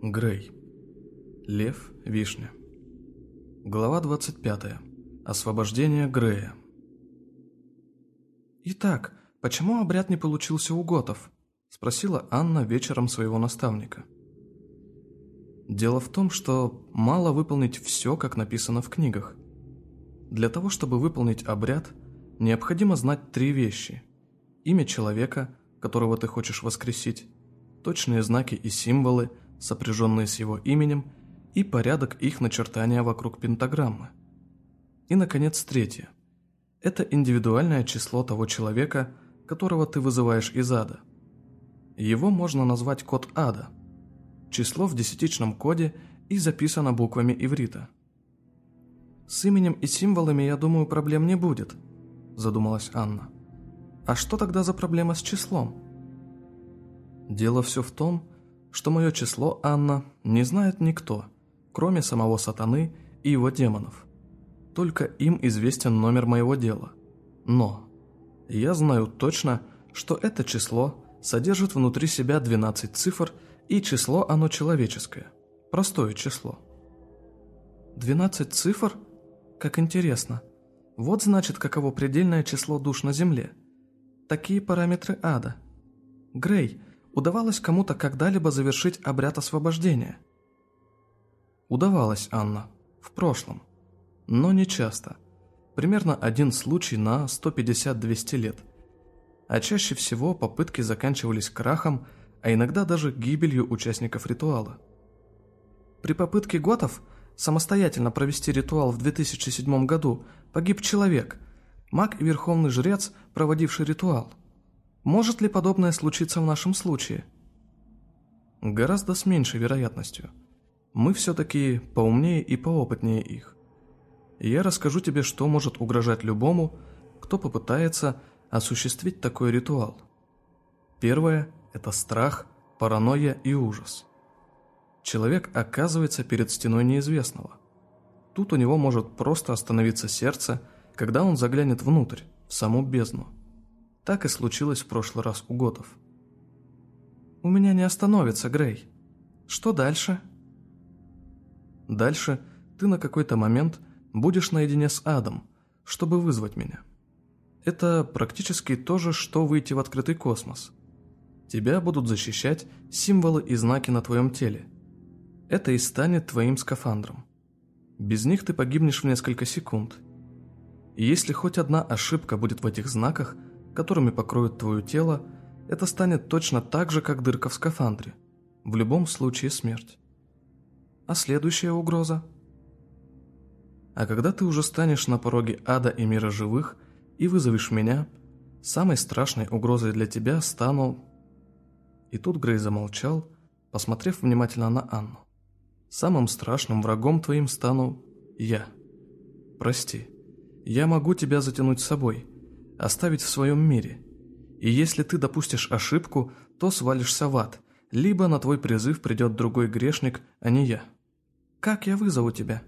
Грей. Лев, вишня. Глава 25. Освобождение Грея. «Итак, почему обряд не получился у готов?» – спросила Анна вечером своего наставника. Дело в том, что мало выполнить все, как написано в книгах. Для того, чтобы выполнить обряд, необходимо знать три вещи. Имя человека, которого ты хочешь воскресить, точные знаки и символы – сопряженные с его именем, и порядок их начертания вокруг пентаграммы. И, наконец, третье. Это индивидуальное число того человека, которого ты вызываешь из ада. Его можно назвать код ада. Число в десятичном коде и записано буквами иврита. «С именем и символами, я думаю, проблем не будет», – задумалась Анна. «А что тогда за проблема с числом?» Дело все в том, что мое число, Анна, не знает никто, кроме самого сатаны и его демонов. Только им известен номер моего дела. Но я знаю точно, что это число содержит внутри себя 12 цифр, и число оно человеческое, простое число. 12 цифр? Как интересно. Вот значит, каково предельное число душ на Земле. Такие параметры ада. Грей, удавалось кому-то когда-либо завершить обряд освобождения? Удавалось, Анна, в прошлом. Но не часто. Примерно один случай на 150-200 лет. А чаще всего попытки заканчивались крахом, а иногда даже гибелью участников ритуала. При попытке готов самостоятельно провести ритуал в 2007 году погиб человек, маг и верховный жрец, проводивший ритуал. Может ли подобное случиться в нашем случае? Гораздо с меньшей вероятностью. Мы все-таки поумнее и поопытнее их. Я расскажу тебе, что может угрожать любому, кто попытается осуществить такой ритуал. Первое – это страх, паранойя и ужас. Человек оказывается перед стеной неизвестного. Тут у него может просто остановиться сердце, когда он заглянет внутрь, в саму бездну. Так и случилось в прошлый раз у готов. «У меня не остановится, Грей. Что дальше?» «Дальше ты на какой-то момент будешь наедине с адом, чтобы вызвать меня. Это практически то же, что выйти в открытый космос. Тебя будут защищать символы и знаки на твоем теле. Это и станет твоим скафандром. Без них ты погибнешь в несколько секунд. И если хоть одна ошибка будет в этих знаках – которыми покроют твое тело, это станет точно так же, как дырка в скафандре. В любом случае смерть. А следующая угроза? А когда ты уже станешь на пороге ада и мира живых и вызовешь меня, самой страшной угрозой для тебя стану... И тут Грей замолчал, посмотрев внимательно на Анну. Самым страшным врагом твоим стану я. Прости, я могу тебя затянуть с собой, оставить в своем мире. И если ты допустишь ошибку, то свалишься в ад, либо на твой призыв придет другой грешник, а не я. Как я вызову тебя?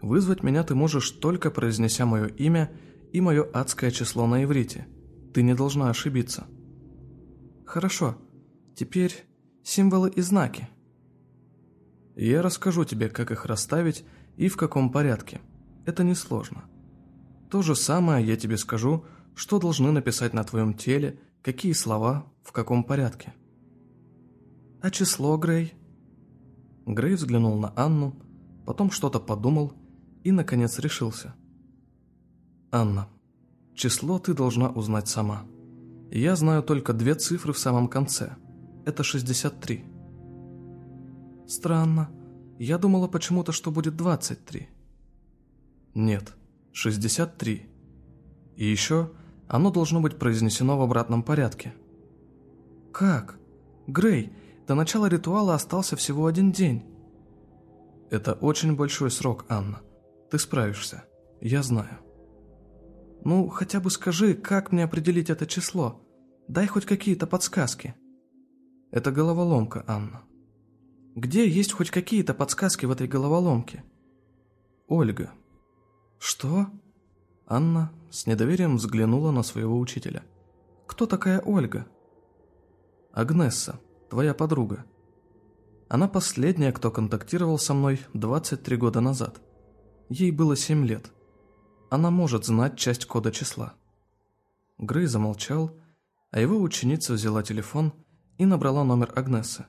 Вызвать меня ты можешь только произнеся мое имя и мое адское число на иврите. Ты не должна ошибиться. Хорошо. Теперь символы и знаки. Я расскажу тебе, как их расставить и в каком порядке. Это несложно. То же самое я тебе скажу, что должны написать на твоем теле, какие слова, в каком порядке. А число, Грей? Грей взглянул на Анну, потом что-то подумал и, наконец, решился. «Анна, число ты должна узнать сама. Я знаю только две цифры в самом конце. Это 63». «Странно. Я думала почему-то, что будет 23». «Нет, 63. И еще оно должно быть произнесено в обратном порядке. Как? Грей, до начала ритуала остался всего один день. Это очень большой срок, Анна. Ты справишься. Я знаю. Ну, хотя бы скажи, как мне определить это число? Дай хоть какие-то подсказки. Это головоломка, Анна. Где есть хоть какие-то подсказки в этой головоломке? Ольга, «Что?» Анна с недоверием взглянула на своего учителя. «Кто такая Ольга?» «Агнесса, твоя подруга». Она последняя, кто контактировал со мной 23 года назад. Ей было 7 лет. Она может знать часть кода числа. Грей замолчал, а его ученица взяла телефон и набрала номер Агнесы.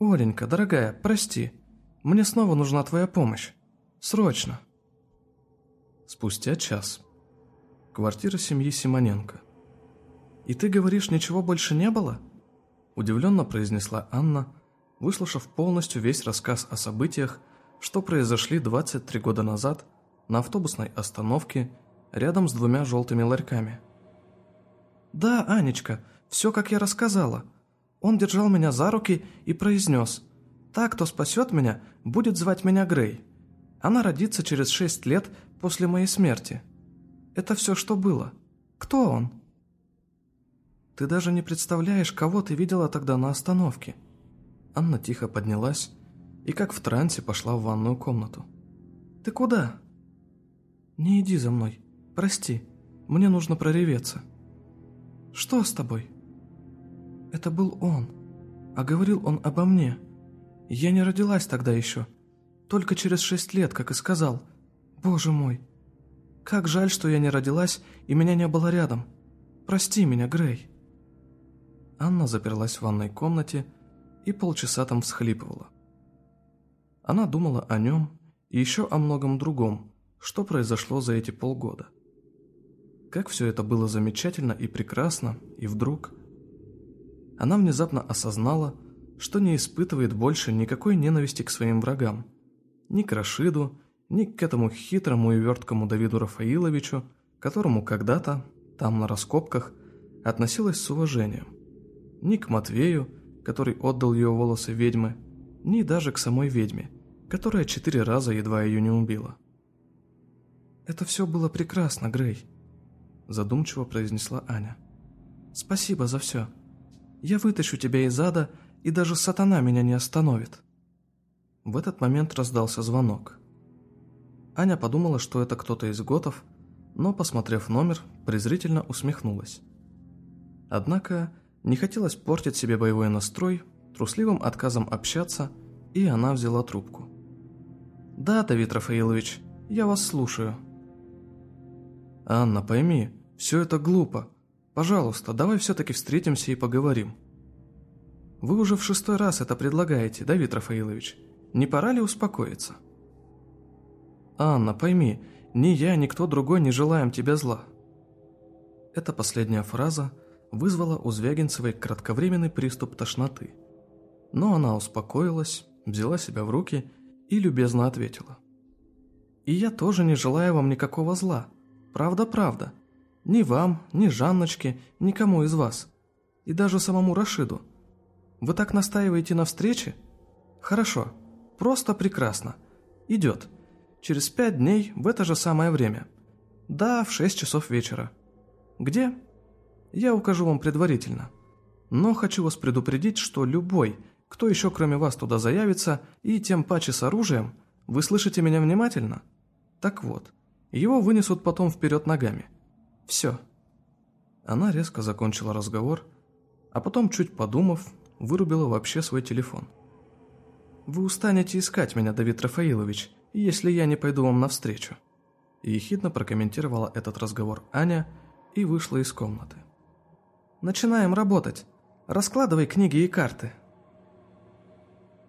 «Оленька, дорогая, прости, мне снова нужна твоя помощь. Срочно!» Спустя час. Квартира семьи Симоненко. «И ты говоришь, ничего больше не было?» Удивленно произнесла Анна, выслушав полностью весь рассказ о событиях, что произошли 23 года назад на автобусной остановке рядом с двумя желтыми ларьками. «Да, Анечка, все, как я рассказала. Он держал меня за руки и произнес, «Та, кто спасет меня, будет звать меня Грей. Она родится через шесть лет после моей смерти. Это все, что было. Кто он?» «Ты даже не представляешь, кого ты видела тогда на остановке». Анна тихо поднялась и как в трансе пошла в ванную комнату. «Ты куда?» «Не иди за мной. Прости. Мне нужно прореветься». «Что с тобой?» «Это был он. А говорил он обо мне. Я не родилась тогда еще. Только через шесть лет, как и сказал. Боже мой. Как жаль, что я не родилась и меня не было рядом. Прости меня, Грей». Анна заперлась в ванной комнате и полчаса там всхлипывала. Она думала о нем и еще о многом другом, что произошло за эти полгода. Как все это было замечательно и прекрасно, и вдруг... Она внезапно осознала, что не испытывает больше никакой ненависти к своим врагам. Ни к Рашиду, ни к этому хитрому и верткому Давиду Рафаиловичу, которому когда-то, там на раскопках, относилась с уважением. Ни к Матвею, который отдал ее волосы ведьмы, ни даже к самой ведьме, которая четыре раза едва ее не убила. «Это все было прекрасно, Грей», – задумчиво произнесла Аня. «Спасибо за все. Я вытащу тебя из ада, и даже сатана меня не остановит». В этот момент раздался звонок. Аня подумала, что это кто-то из готов, но, посмотрев номер, презрительно усмехнулась. Однако не хотелось портить себе боевой настрой трусливым отказом общаться, и она взяла трубку. «Да, Давид Рафаилович, я вас слушаю». «Анна, пойми, все это глупо. Пожалуйста, давай все-таки встретимся и поговорим». «Вы уже в шестой раз это предлагаете, Давид Рафаилович. Не пора ли успокоиться?» «Анна, пойми, ни я, ни кто другой не желаем тебе зла». Эта последняя фраза вызвала у Звягинцевой кратковременный приступ тошноты. Но она успокоилась, взяла себя в руки и любезно ответила. «И я тоже не желаю вам никакого зла. Правда-правда. Ни вам, ни Жанночке, никому из вас. И даже самому Рашиду. Вы так настаиваете на встрече? Хорошо. Просто прекрасно. Идет. Через пять дней в это же самое время. Да, в шесть часов вечера. Где? Я укажу вам предварительно. Но хочу вас предупредить, что любой, кто еще кроме вас туда заявится, и тем паче с оружием, вы слышите меня внимательно? Так вот, его вынесут потом вперед ногами. Все. Она резко закончила разговор, а потом, чуть подумав, вырубила вообще свой телефон. «Вы устанете искать меня, Давид Рафаилович, если я не пойду вам навстречу», ехидно прокомментировала этот разговор Аня и вышла из комнаты. «Начинаем работать. Раскладывай книги и карты».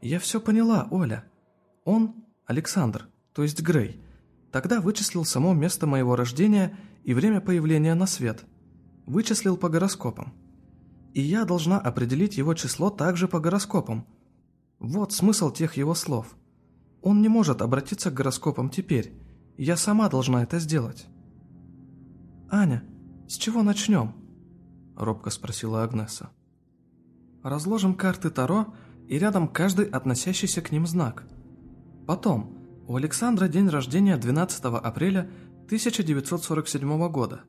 «Я все поняла, Оля. Он, Александр, то есть Грей, тогда вычислил само место моего рождения и время появления на свет. Вычислил по гороскопам. И я должна определить его число также по гороскопам. Вот смысл тех его слов. Он не может обратиться к гороскопам теперь. Я сама должна это сделать». «Аня, с чего начнем?» – робко спросила Агнеса. «Разложим карты Таро и рядом каждый относящийся к ним знак. Потом, у Александра день рождения 12 апреля 1947 года,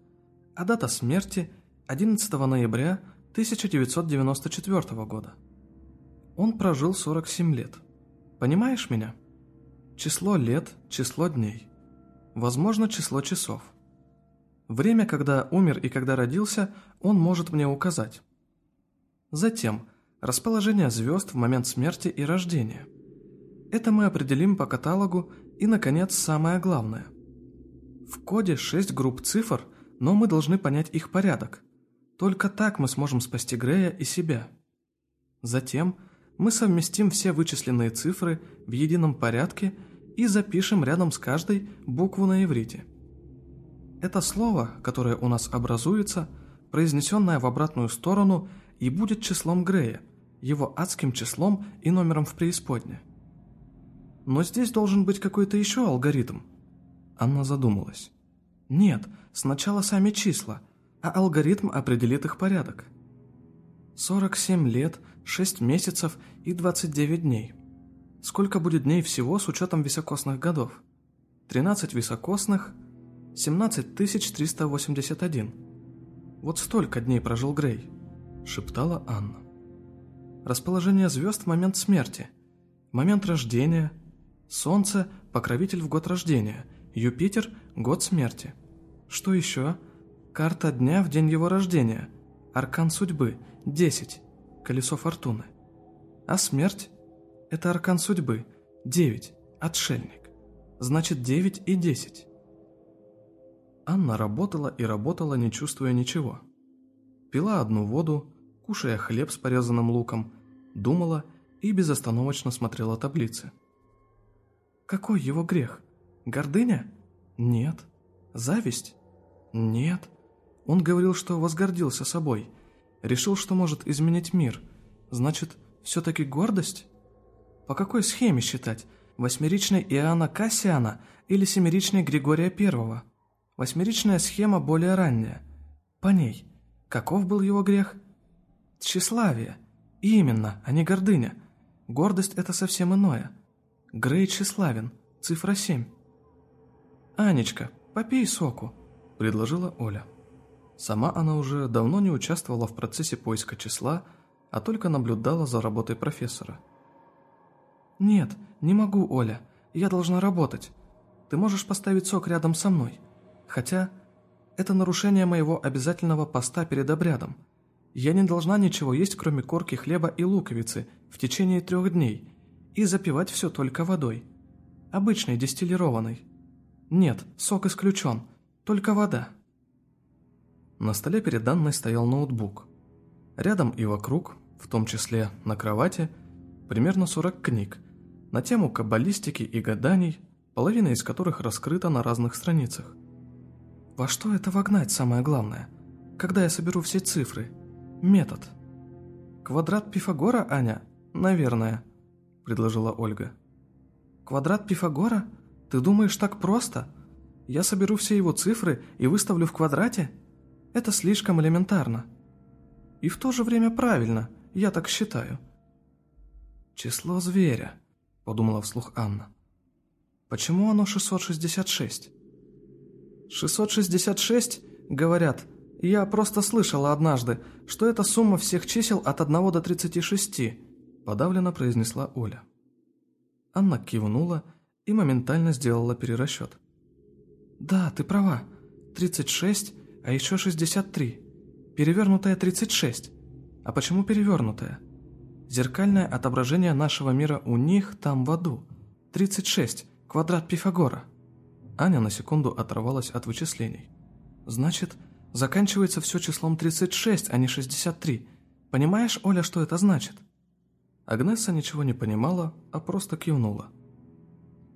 а дата смерти 11 ноября 1994 года. Он прожил 47 лет. Понимаешь меня? Число лет, число дней. Возможно, число часов. Время, когда умер и когда родился, он может мне указать. Затем, расположение звезд в момент смерти и рождения. Это мы определим по каталогу и, наконец, самое главное. В коде 6 групп цифр, но мы должны понять их порядок. Только так мы сможем спасти Грея и себя. Затем мы совместим все вычисленные цифры в едином порядке и запишем рядом с каждой букву на иврите. Это слово, которое у нас образуется, произнесенное в обратную сторону, и будет числом Грея, его адским числом и номером в преисподне. Но здесь должен быть какой-то еще алгоритм. Анна задумалась. Нет, сначала сами числа, а алгоритм определит их порядок. 47 лет, 6 месяцев и 29 дней. Сколько будет дней всего с учетом високосных годов? 13 високосных, 17 381. Вот столько дней прожил Грей, шептала Анна. Расположение звезд в момент смерти, момент рождения, Солнце – покровитель в год рождения, Юпитер – год смерти. Что еще? Карта дня в день его рождения, аркан судьбы – 10, колесо фортуны. А смерть – это аркан судьбы – 9, отшельник. Значит, 9 и 10. Анна работала и работала, не чувствуя ничего. Пила одну воду, кушая хлеб с порезанным луком, думала и безостановочно смотрела таблицы. Какой его грех? Гордыня? Нет. Зависть? Нет. Он говорил, что возгордился собой, решил, что может изменить мир. Значит, все-таки гордость? По какой схеме считать? Восьмеричной Иоанна Кассиана или семеричной Григория Первого? Восьмеричная схема более ранняя. По ней. Каков был его грех? Тщеславие. Именно, а не гордыня. Гордость – это совсем иное – Грей тщеславен, цифра 7. «Анечка, попей соку», – предложила Оля. Сама она уже давно не участвовала в процессе поиска числа, а только наблюдала за работой профессора. «Нет, не могу, Оля, я должна работать. Ты можешь поставить сок рядом со мной. Хотя это нарушение моего обязательного поста перед обрядом. Я не должна ничего есть, кроме корки хлеба и луковицы, в течение трех дней – и запивать все только водой. Обычной дистиллированной. Нет, сок исключен, только вода. На столе перед Анной стоял ноутбук. Рядом и вокруг, в том числе на кровати, примерно 40 книг на тему каббалистики и гаданий, половина из которых раскрыта на разных страницах. Во что это вогнать самое главное? Когда я соберу все цифры? Метод. Квадрат Пифагора, Аня? Наверное. – предложила Ольга. «Квадрат Пифагора? Ты думаешь так просто? Я соберу все его цифры и выставлю в квадрате? Это слишком элементарно. И в то же время правильно, я так считаю». «Число зверя», – подумала вслух Анна. «Почему оно 666?» «666, говорят, я просто слышала однажды, что это сумма всех чисел от 1 до 36, подавленно произнесла Оля. Анна кивнула и моментально сделала перерасчет. «Да, ты права. 36, а еще 63. Перевернутая 36. А почему перевернутая? Зеркальное отображение нашего мира у них там в аду. 36, квадрат Пифагора». Аня на секунду оторвалась от вычислений. «Значит, заканчивается все числом 36, а не 63. Понимаешь, Оля, что это значит?» Агнесса ничего не понимала, а просто кивнула.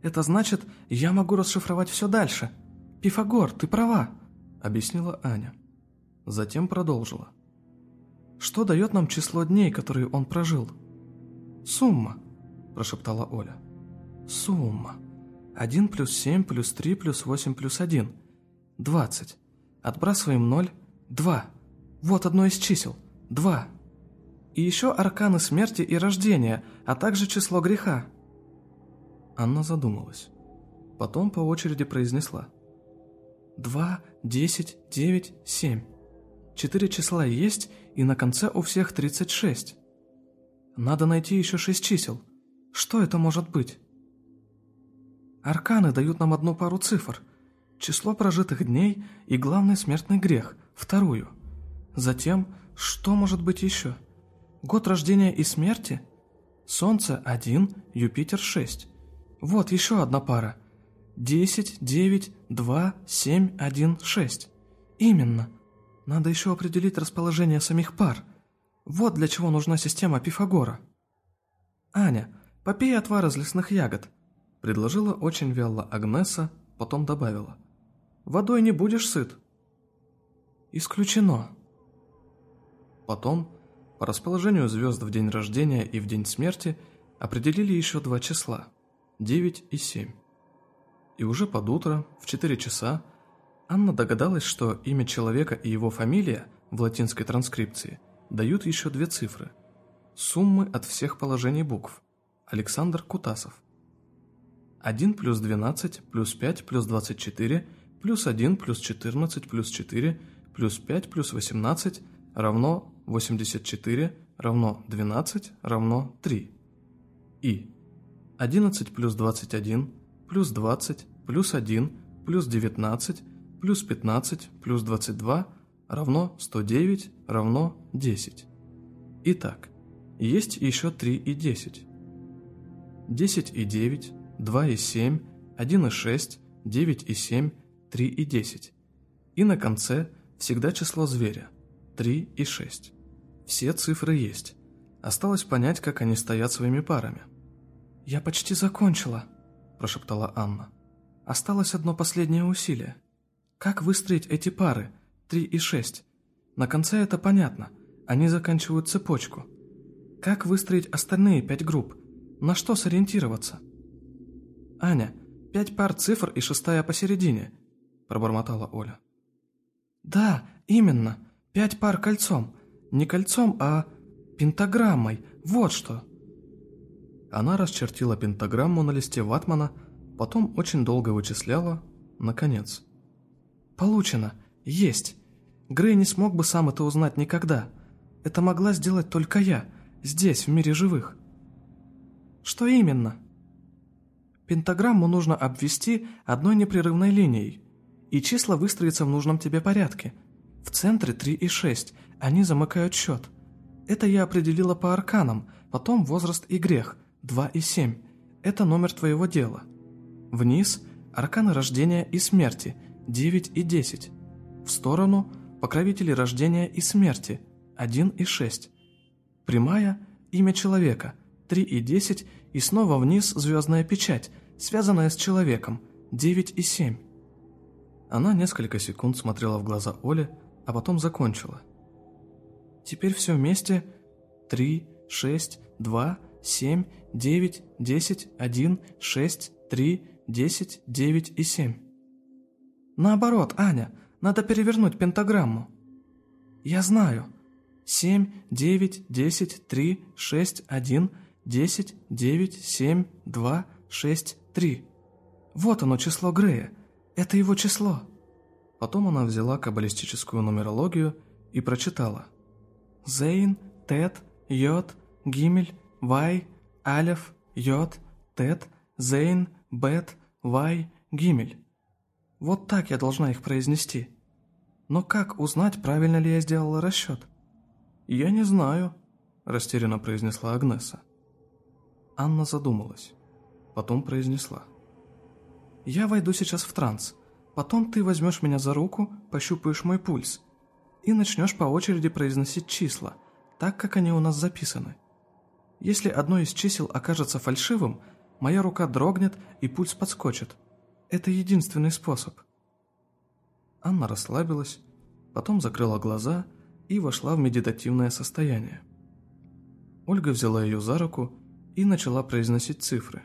«Это значит, я могу расшифровать все дальше. Пифагор, ты права», — объяснила Аня. Затем продолжила. «Что дает нам число дней, которые он прожил?» «Сумма», – прошептала Оля. «Сумма. Один плюс семь плюс три плюс восемь плюс один. Двадцать. Отбрасываем ноль. Два. Вот одно из чисел. Два. И еще арканы смерти и рождения, а также число греха». Анна задумалась. Потом по очереди произнесла. «Два, десять, девять, семь. Четыре числа есть, и на конце у всех тридцать шесть. Надо найти еще шесть чисел. Что это может быть?» Арканы дают нам одну пару цифр. Число прожитых дней и главный смертный грех, вторую. Затем, что может быть еще? Год рождения и смерти? Солнце 1, Юпитер 6. Вот еще одна пара. 10, 9, 2, 7, 1, 6. Именно. Надо еще определить расположение самих пар. Вот для чего нужна система Пифагора. Аня, попей отвар из лесных ягод, предложила очень вяло Агнеса, потом добавила. Водой не будешь сыт. Исключено. Потом, по расположению звезд в день рождения и в день смерти, определили еще два числа – 9 и 7. И уже под утро, в 4 часа, Анна догадалась, что имя человека и его фамилия в латинской транскрипции дают еще две цифры – суммы от всех положений букв. Александр Кутасов. 1 плюс 12 плюс 5 плюс 24 плюс 1 плюс 14 плюс 4 плюс 5 плюс 18 равно 84 равно 12 равно 3. И 11 плюс 21 плюс 20 плюс 1 плюс 19 плюс 15 плюс 22 равно 109 равно 10. Итак, есть еще 3 и 10. 10 и 9, 2 и 7, 1 и 6, 9 и 7, 3 и 10. И на конце всегда число зверя – 3 и 6. Все цифры есть. Осталось понять, как они стоят своими парами. «Я почти закончила», – прошептала Анна. «Осталось одно последнее усилие. Как выстроить эти пары, 3 и 6? На конце это понятно, они заканчивают цепочку. Как выстроить остальные пять групп? На что сориентироваться?» «Аня, пять пар цифр и шестая посередине», – пробормотала Оля. «Да, именно, пять пар кольцом. Не кольцом, а пентаграммой, вот что». Она расчертила пентаграмму на листе ватмана, потом очень долго вычисляла, наконец. «Получено, есть. Грей не смог бы сам это узнать никогда. Это могла сделать только я, здесь, в мире живых». «Что именно?» Пентаграмму нужно обвести одной непрерывной линией, и числа выстроятся в нужном тебе порядке. В центре 3 и 6, они замыкают счет. Это я определила по арканам, потом возраст и грех, 2 и 7. Это номер твоего дела. Вниз – арканы рождения и смерти, 9 и 10. В сторону – покровители рождения и смерти, 1 и 6. Прямая – имя человека, 3 и 10 и снова вниз звездная печать, связанная с человеком, 9 и 7. Она несколько секунд смотрела в глаза Оле, а потом закончила. Теперь все вместе 3, 6, 2, 7, 9, 10, 1, 6, 3, 10, 9 и 7. Наоборот, Аня, надо перевернуть пентаграмму. Я знаю. 7, 9, 10, 3, 6, 1, 10, 9, 7, 2, 6, 3. Вот оно, число Грея. Это его число. Потом она взяла каббалистическую нумерологию и прочитала. Зейн, Тет, Йод, Гимель, Вай, Алев, Йод, Тет, Зейн, Бет, Вай, Гимель. Вот так я должна их произнести. Но как узнать, правильно ли я сделала расчет? Я не знаю, растерянно произнесла Агнеса. Анна задумалась. Потом произнесла. «Я войду сейчас в транс. Потом ты возьмешь меня за руку, пощупаешь мой пульс и начнешь по очереди произносить числа, так, как они у нас записаны. Если одно из чисел окажется фальшивым, моя рука дрогнет и пульс подскочит. Это единственный способ». Анна расслабилась, потом закрыла глаза и вошла в медитативное состояние. Ольга взяла ее за руку и начала произносить цифры.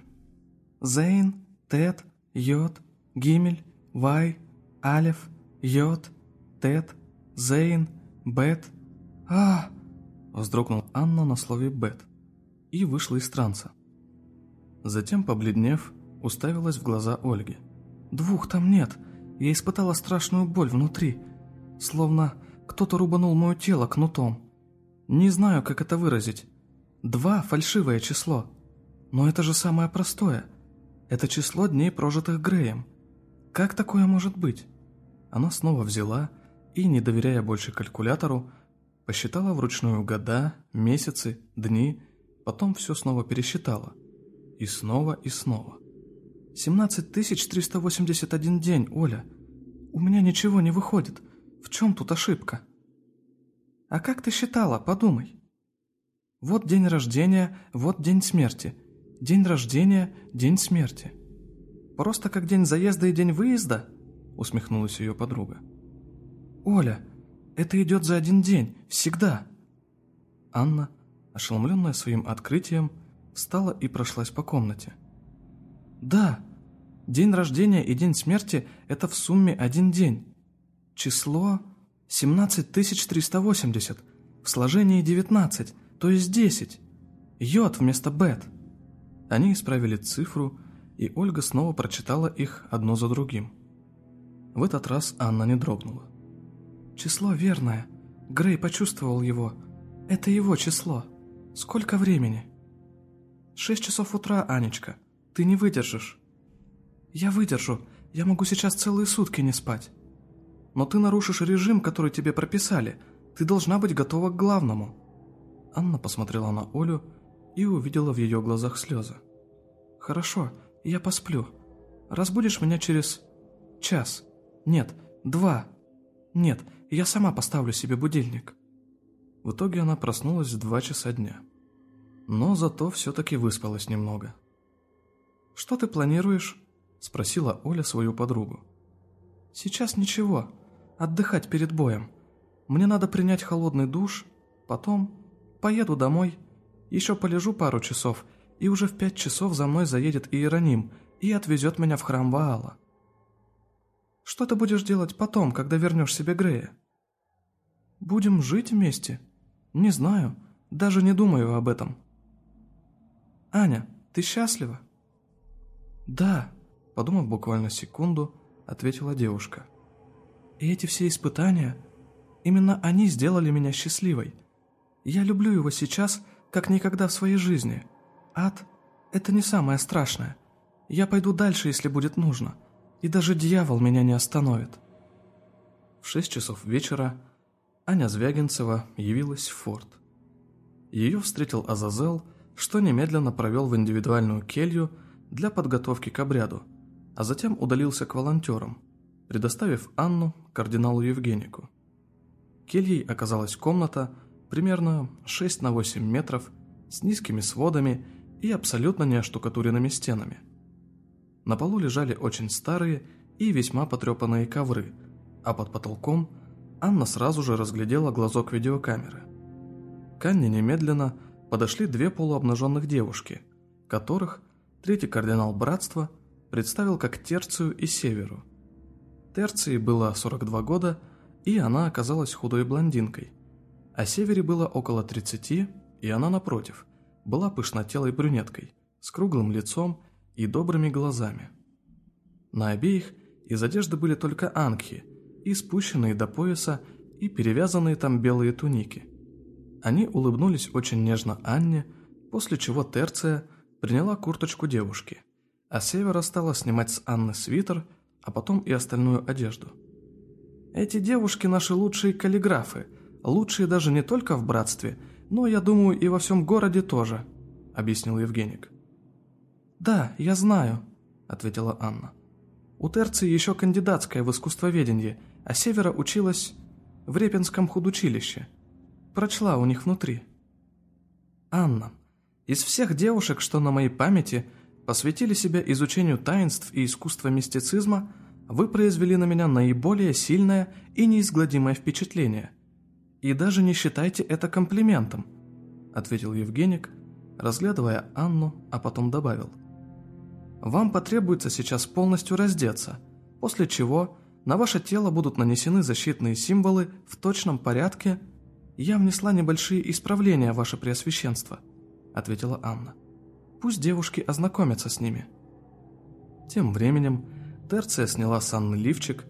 Зейн, Тет, Йод, Гимель, Вай, Алев, Йод, Тет, Зейн, Бет. а вздрогнула Анна на слове «бет» и вышла из транса. Затем, побледнев, уставилась в глаза Ольги. «Двух там нет. Я испытала страшную боль внутри, словно кто-то рубанул мое тело кнутом. Не знаю, как это выразить. Два – фальшивое число. Но это же самое простое. Это число дней, прожитых Греем. Как такое может быть? Она снова взяла и, не доверяя больше калькулятору, Посчитала вручную года, месяцы, дни, потом все снова пересчитала. И снова, и снова. «Семнадцать тысяч триста восемьдесят один день, Оля. У меня ничего не выходит. В чем тут ошибка?» «А как ты считала? Подумай. Вот день рождения, вот день смерти. День рождения, день смерти. Просто как день заезда и день выезда?» Усмехнулась ее подруга. «Оля, это идет за один день, всегда!» Анна, ошеломленная своим открытием, встала и прошлась по комнате. «Да, день рождения и день смерти – это в сумме один день. Число 17380, в сложении 19, то есть 10. Йод вместо бет». Они исправили цифру, и Ольга снова прочитала их одно за другим. В этот раз Анна не дрогнула. «Число верное. Грей почувствовал его. Это его число. Сколько времени?» «Шесть часов утра, Анечка. Ты не выдержишь». «Я выдержу. Я могу сейчас целые сутки не спать». «Но ты нарушишь режим, который тебе прописали. Ты должна быть готова к главному». Анна посмотрела на Олю и увидела в ее глазах слезы. «Хорошо, я посплю. Разбудишь меня через... час. Нет, два. Нет, я сама поставлю себе будильник». В итоге она проснулась в два часа дня. Но зато все-таки выспалась немного. «Что ты планируешь?» – спросила Оля свою подругу. «Сейчас ничего. Отдыхать перед боем. Мне надо принять холодный душ, потом поеду домой, еще полежу пару часов, и уже в пять часов за мной заедет Иероним и отвезет меня в храм Ваала. Что ты будешь делать потом, когда вернешь себе Грея? Будем жить вместе? Не знаю, даже не думаю об этом. Аня, ты счастлива? Да, подумав буквально секунду, ответила девушка. И эти все испытания, именно они сделали меня счастливой. Я люблю его сейчас, как никогда в своей жизни. Ад – это не самое страшное. Я пойду дальше, если будет нужно – и даже дьявол меня не остановит. В шесть часов вечера Аня Звягинцева явилась в форт. Ее встретил Азазел, что немедленно провел в индивидуальную келью для подготовки к обряду, а затем удалился к волонтерам, предоставив Анну кардиналу Евгенику. Кельей оказалась комната примерно 6 на 8 метров с низкими сводами и абсолютно неоштукатуренными стенами – на полу лежали очень старые и весьма потрепанные ковры, а под потолком Анна сразу же разглядела глазок видеокамеры. К Анне немедленно подошли две полуобнаженных девушки, которых третий кардинал братства представил как Терцию и Северу. Терции было 42 года, и она оказалась худой блондинкой, а Севере было около 30, и она, напротив, была пышнотелой брюнеткой, с круглым лицом и добрыми глазами. На обеих из одежды были только ангхи, и спущенные до пояса, и перевязанные там белые туники. Они улыбнулись очень нежно Анне, после чего Терция приняла курточку девушки, а Севера стала снимать с Анны свитер, а потом и остальную одежду. «Эти девушки наши лучшие каллиграфы, лучшие даже не только в братстве, но, я думаю, и во всем городе тоже», — объяснил Евгеник. «Да, я знаю», — ответила Анна. «У Терции еще кандидатская в искусствоведении, а Севера училась в Репинском худучилище. Прочла у них внутри». «Анна, из всех девушек, что на моей памяти посвятили себя изучению таинств и искусства мистицизма, вы произвели на меня наиболее сильное и неизгладимое впечатление. И даже не считайте это комплиментом», — ответил Евгеник, разглядывая Анну, а потом добавил. Вам потребуется сейчас полностью раздеться, после чего на ваше тело будут нанесены защитные символы в точном порядке. Я внесла небольшие исправления, ваше преосвященство», — ответила Анна. «Пусть девушки ознакомятся с ними». Тем временем Терция сняла с Анны лифчик,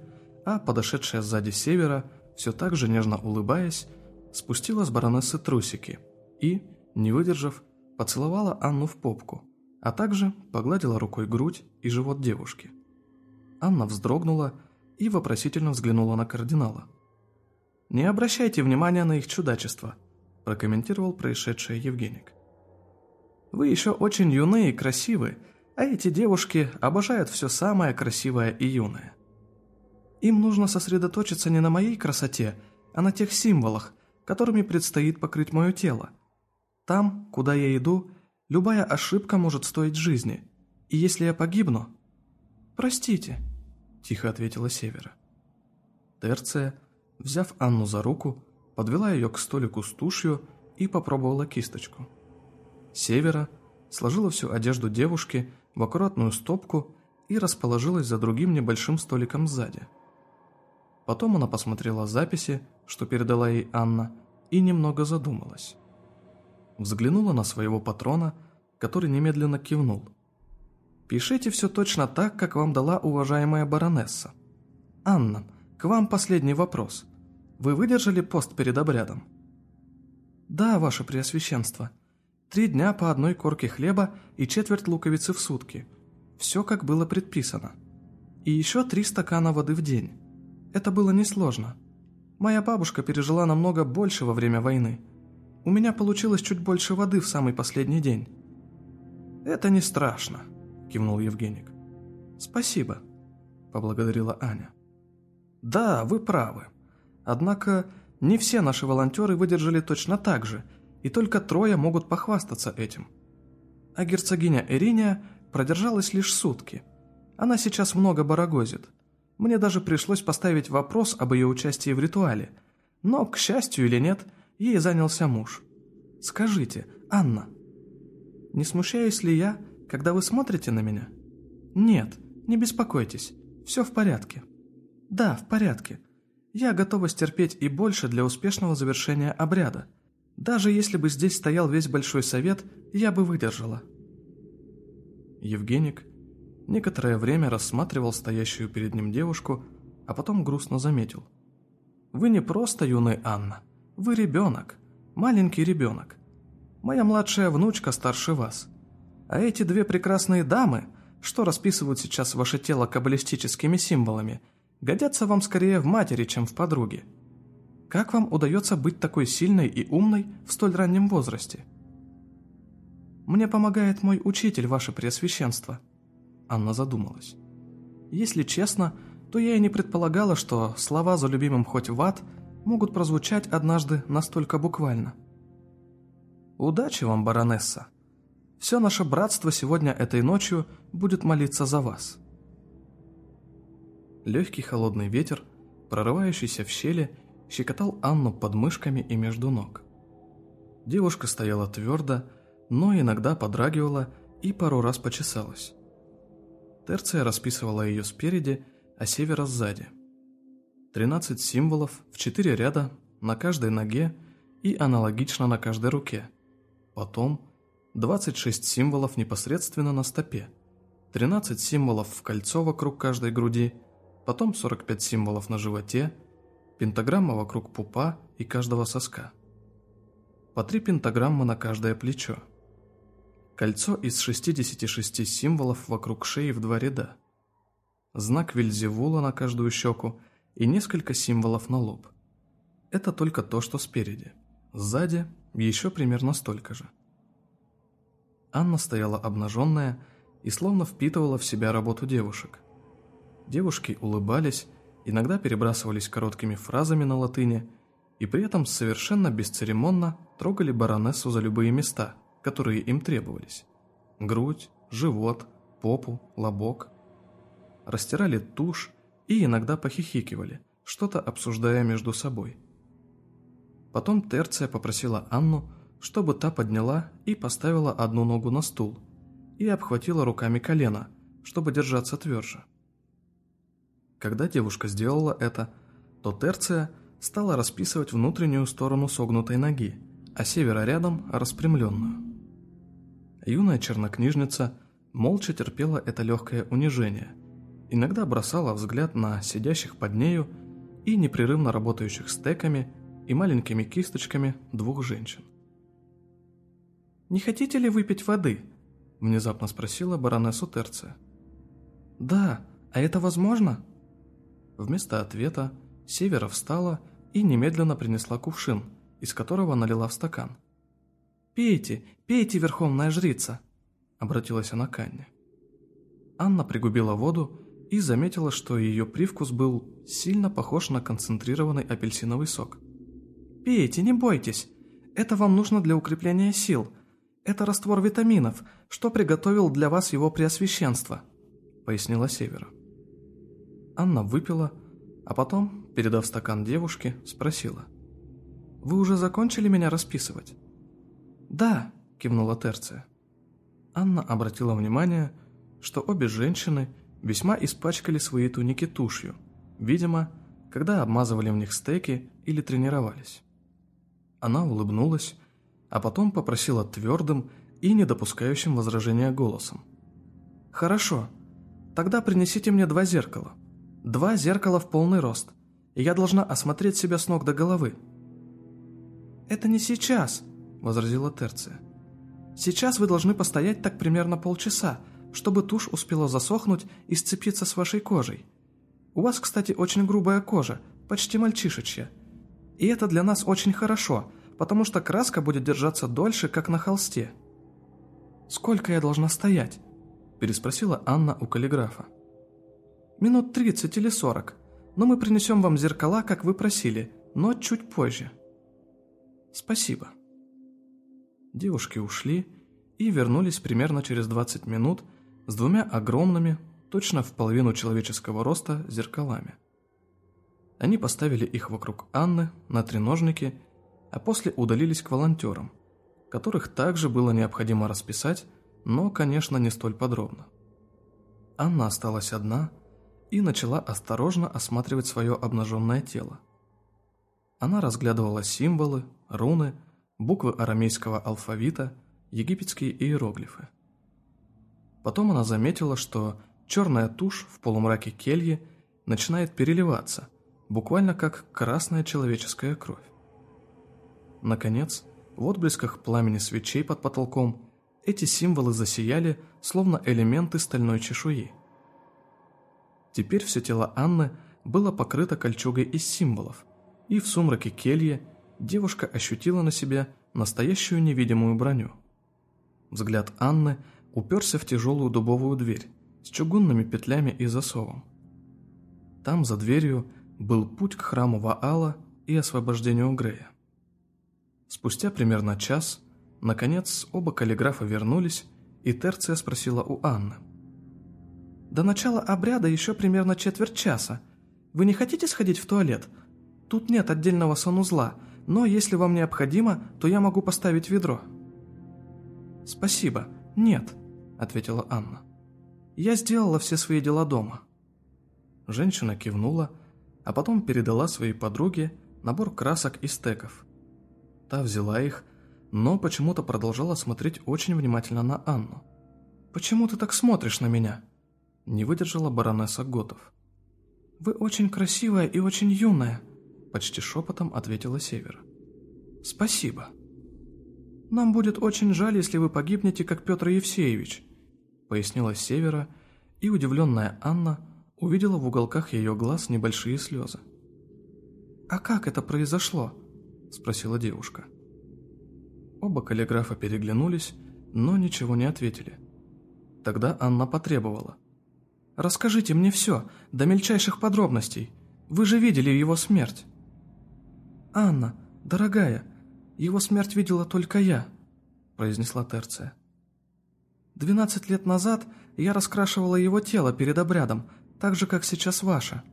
а подошедшая сзади севера, все так же нежно улыбаясь, спустила с баронессы трусики и, не выдержав, поцеловала Анну в попку а также погладила рукой грудь и живот девушки. Анна вздрогнула и вопросительно взглянула на кардинала. Не обращайте внимания на их чудачество, прокомментировал происшедшее Евгеник. Вы еще очень юны и красивы, а эти девушки обожают все самое красивое и юное. Им нужно сосредоточиться не на моей красоте, а на тех символах, которыми предстоит покрыть мое тело. Там, куда я иду, любая ошибка может стоить жизни, и если я погибну... «Простите», — тихо ответила Севера. Терция, взяв Анну за руку, подвела ее к столику с тушью и попробовала кисточку. Севера сложила всю одежду девушки в аккуратную стопку и расположилась за другим небольшим столиком сзади. Потом она посмотрела записи, что передала ей Анна, и немного задумалась. Взглянула на своего патрона, который немедленно кивнул. «Пишите все точно так, как вам дала уважаемая баронесса. Анна, к вам последний вопрос. Вы выдержали пост перед обрядом?» «Да, ваше преосвященство. Три дня по одной корке хлеба и четверть луковицы в сутки. Все, как было предписано. И еще три стакана воды в день. Это было несложно. Моя бабушка пережила намного больше во время войны. У меня получилось чуть больше воды в самый последний день». «Это не страшно», – кивнул Евгеник. «Спасибо», – поблагодарила Аня. «Да, вы правы. Однако не все наши волонтеры выдержали точно так же, и только трое могут похвастаться этим. А герцогиня Эриния продержалась лишь сутки. Она сейчас много барагозит. Мне даже пришлось поставить вопрос об ее участии в ритуале, но, к счастью или нет, ей занялся муж. Скажите, Анна, не смущаюсь ли я, когда вы смотрите на меня? Нет, не беспокойтесь, все в порядке. Да, в порядке. Я готова стерпеть и больше для успешного завершения обряда. Даже если бы здесь стоял весь Большой Совет, я бы выдержала. Евгеник некоторое время рассматривал стоящую перед ним девушку, а потом грустно заметил. «Вы не просто юный Анна, вы ребенок, маленький ребенок. Моя младшая внучка старше вас. А эти две прекрасные дамы, что расписывают сейчас ваше тело каббалистическими символами – годятся вам скорее в матери, чем в подруге. Как вам удается быть такой сильной и умной в столь раннем возрасте? Мне помогает мой учитель, ваше преосвященство. Анна задумалась. Если честно, то я и не предполагала, что слова «за любимым хоть в ад» могут прозвучать однажды настолько буквально. Удачи вам, баронесса. Все наше братство сегодня этой ночью будет молиться за вас. Легкий холодный ветер, прорывающийся в щели, щекотал Анну под мышками и между ног. Девушка стояла твердо, но иногда подрагивала и пару раз почесалась. Терция расписывала ее спереди, а севера сзади. Тринадцать символов в четыре ряда на каждой ноге и аналогично на каждой руке. Потом 26 символов непосредственно на стопе, 13 символов в кольцо вокруг каждой груди – потом 45 символов на животе, пентаграмма вокруг пупа и каждого соска. По три пентаграммы на каждое плечо. Кольцо из 66 символов вокруг шеи в два ряда. Знак Вильзевула на каждую щеку и несколько символов на лоб. Это только то, что спереди. Сзади еще примерно столько же. Анна стояла обнаженная и словно впитывала в себя работу девушек – Девушки улыбались, иногда перебрасывались короткими фразами на латыни и при этом совершенно бесцеремонно трогали баронессу за любые места, которые им требовались. Грудь, живот, попу, лобок. Растирали тушь и иногда похихикивали, что-то обсуждая между собой. Потом Терция попросила Анну, чтобы та подняла и поставила одну ногу на стул и обхватила руками колено, чтобы держаться тверже. Когда девушка сделала это, то Терция стала расписывать внутреннюю сторону согнутой ноги, а севера рядом – распрямленную. Юная чернокнижница молча терпела это легкое унижение, иногда бросала взгляд на сидящих под нею и непрерывно работающих стеками и маленькими кисточками двух женщин. «Не хотите ли выпить воды?» – внезапно спросила баронессу Терция. «Да, а это возможно?» Вместо ответа Севера встала и немедленно принесла кувшин, из которого налила в стакан. «Пейте, пейте, верховная жрица!» — обратилась она к Анне. Анна пригубила воду и заметила, что ее привкус был сильно похож на концентрированный апельсиновый сок. «Пейте, не бойтесь. Это вам нужно для укрепления сил. Это раствор витаминов, что приготовил для вас его преосвященство», — пояснила Севера. Анна выпила, а потом, передав стакан девушке, спросила. «Вы уже закончили меня расписывать?» «Да», — кивнула Терция. Анна обратила внимание, что обе женщины весьма испачкали свои туники тушью, видимо, когда обмазывали в них стейки или тренировались. Она улыбнулась, а потом попросила твердым и не допускающим возражения голосом. «Хорошо, тогда принесите мне два зеркала. Два зеркала в полный рост, и я должна осмотреть себя с ног до головы». «Это не сейчас», — возразила Терция. «Сейчас вы должны постоять так примерно полчаса, чтобы тушь успела засохнуть и сцепиться с вашей кожей. У вас, кстати, очень грубая кожа, почти мальчишечья. И это для нас очень хорошо, потому что краска будет держаться дольше, как на холсте». «Сколько я должна стоять?» – переспросила Анна у каллиграфа. «Минут тридцать или сорок, но мы принесем вам зеркала, как вы просили, но чуть позже». «Спасибо». Девушки ушли и вернулись примерно через 20 минут с двумя огромными, точно в половину человеческого роста, зеркалами. Они поставили их вокруг Анны на треножники, а после удалились к волонтерам, которых также было необходимо расписать, но, конечно, не столь подробно. Анна осталась одна и начала осторожно осматривать свое обнаженное тело. Она разглядывала символы, руны, буквы арамейского алфавита, египетские иероглифы. Потом она заметила, что черная тушь в полумраке кельи начинает переливаться, буквально как красная человеческая кровь. Наконец, в отблесках пламени свечей под потолком эти символы засияли, словно элементы стальной чешуи. Теперь все тело Анны было покрыто кольчугой из символов, и в сумраке кельи девушка ощутила на себе настоящую невидимую броню. Взгляд Анны – уперся в тяжелую дубовую дверь с чугунными петлями и засовом. Там, за дверью, был путь к храму Ваала и освобождению Грея. Спустя примерно час, наконец, оба каллиграфа вернулись, и Терция спросила у Анны. «До начала обряда еще примерно четверть часа. Вы не хотите сходить в туалет? Тут нет отдельного санузла, но если вам необходимо, то я могу поставить ведро». «Спасибо. Нет», ответила Анна. «Я сделала все свои дела дома». Женщина кивнула, а потом передала своей подруге набор красок и стеков. Та взяла их, но почему-то продолжала смотреть очень внимательно на Анну. «Почему ты так смотришь на меня?» Не выдержала баронесса Готов. «Вы очень красивая и очень юная», почти шепотом ответила Север. «Спасибо. Нам будет очень жаль, если вы погибнете, как Петр Евсеевич пояснила Севера, и удивленная Анна увидела в уголках ее глаз небольшие слезы. «А как это произошло?» – спросила девушка. Оба каллиграфа переглянулись, но ничего не ответили. Тогда Анна потребовала. «Расскажите мне все, до мельчайших подробностей. Вы же видели его смерть». «Анна, дорогая, его смерть видела только я», – произнесла Терция. Двенадцать лет назад я раскрашивала его тело перед обрядом, так же, как сейчас ваше.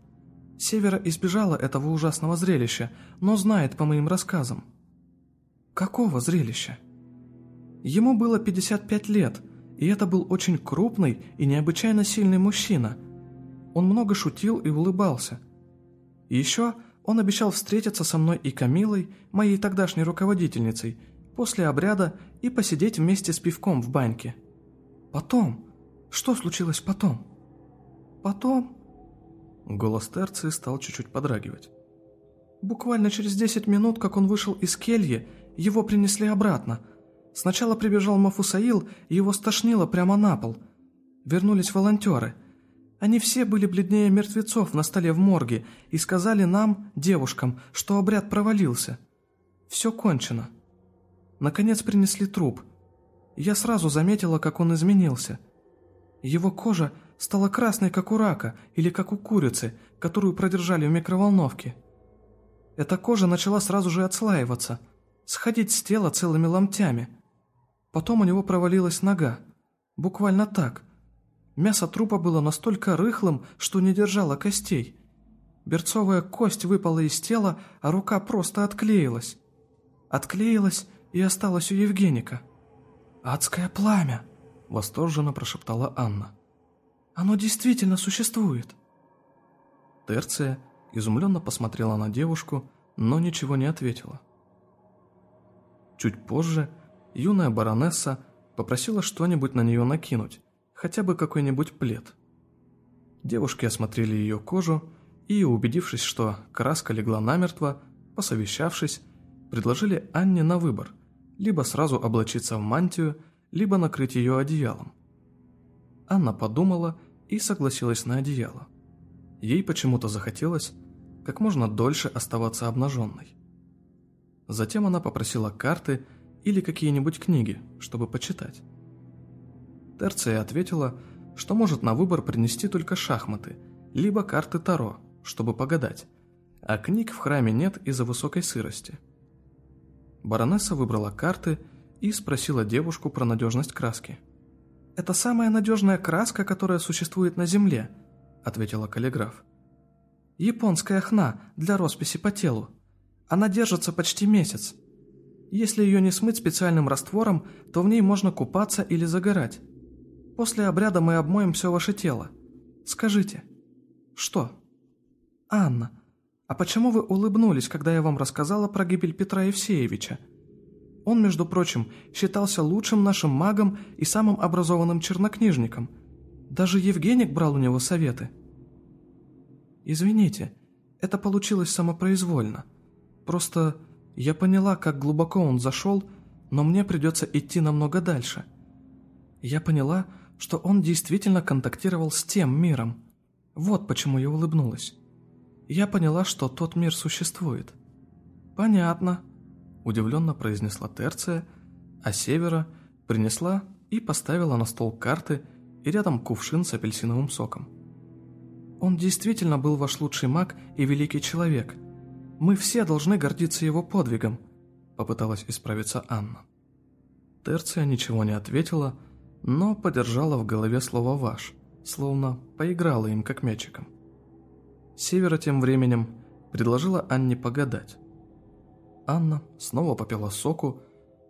Севера избежала этого ужасного зрелища, но знает по моим рассказам. Какого зрелища? Ему было 55 лет, и это был очень крупный и необычайно сильный мужчина. Он много шутил и улыбался. еще он обещал встретиться со мной и Камилой, моей тогдашней руководительницей, после обряда и посидеть вместе с пивком в баньке. Потом? Что случилось потом? Потом? Голос Терции стал чуть-чуть подрагивать. Буквально через десять минут, как он вышел из кельи, его принесли обратно. Сначала прибежал Мафусаил, и его стошнило прямо на пол. Вернулись волонтеры. Они все были бледнее мертвецов на столе в морге и сказали нам, девушкам, что обряд провалился. Все кончено. Наконец принесли труп. Я сразу заметила, как он изменился. Его кожа стала красной, как у рака, или как у курицы, которую продержали в микроволновке. Эта кожа начала сразу же отслаиваться, сходить с тела целыми ломтями. Потом у него провалилась нога. Буквально так. Мясо трупа было настолько рыхлым, что не держало костей. Берцовая кость выпала из тела, а рука просто отклеилась. Отклеилась и осталась у Евгеника. «Адское пламя!» – восторженно прошептала Анна. «Оно действительно существует!» Терция изумленно посмотрела на девушку, но ничего не ответила. Чуть позже юная баронесса попросила что-нибудь на нее накинуть, хотя бы какой-нибудь плед. Девушки осмотрели ее кожу и, убедившись, что краска легла намертво, посовещавшись, предложили Анне на выбор – либо сразу облачиться в мантию, либо накрыть ее одеялом. Анна подумала и согласилась на одеяло. Ей почему-то захотелось как можно дольше оставаться обнаженной. Затем она попросила карты или какие-нибудь книги, чтобы почитать. Терция ответила, что может на выбор принести только шахматы, либо карты Таро, чтобы погадать, а книг в храме нет из-за высокой сырости. Баронесса выбрала карты и спросила девушку про надежность краски. «Это самая надежная краска, которая существует на Земле», — ответила каллиграф. «Японская хна для росписи по телу. Она держится почти месяц. Если ее не смыть специальным раствором, то в ней можно купаться или загорать. После обряда мы обмоем все ваше тело. Скажите». «Что?» «Анна, а почему вы улыбнулись, когда я вам рассказала про гибель Петра Евсеевича? Он, между прочим, считался лучшим нашим магом и самым образованным чернокнижником. Даже Евгеник брал у него советы. Извините, это получилось самопроизвольно. Просто я поняла, как глубоко он зашел, но мне придется идти намного дальше. Я поняла, что он действительно контактировал с тем миром. Вот почему я улыбнулась я поняла, что тот мир существует. «Понятно», – удивленно произнесла Терция, а Севера принесла и поставила на стол карты и рядом кувшин с апельсиновым соком. «Он действительно был ваш лучший маг и великий человек. Мы все должны гордиться его подвигом», – попыталась исправиться Анна. Терция ничего не ответила, но подержала в голове слово «ваш», словно поиграла им как мячиком. Севера тем временем предложила Анне погадать. Анна снова попила соку,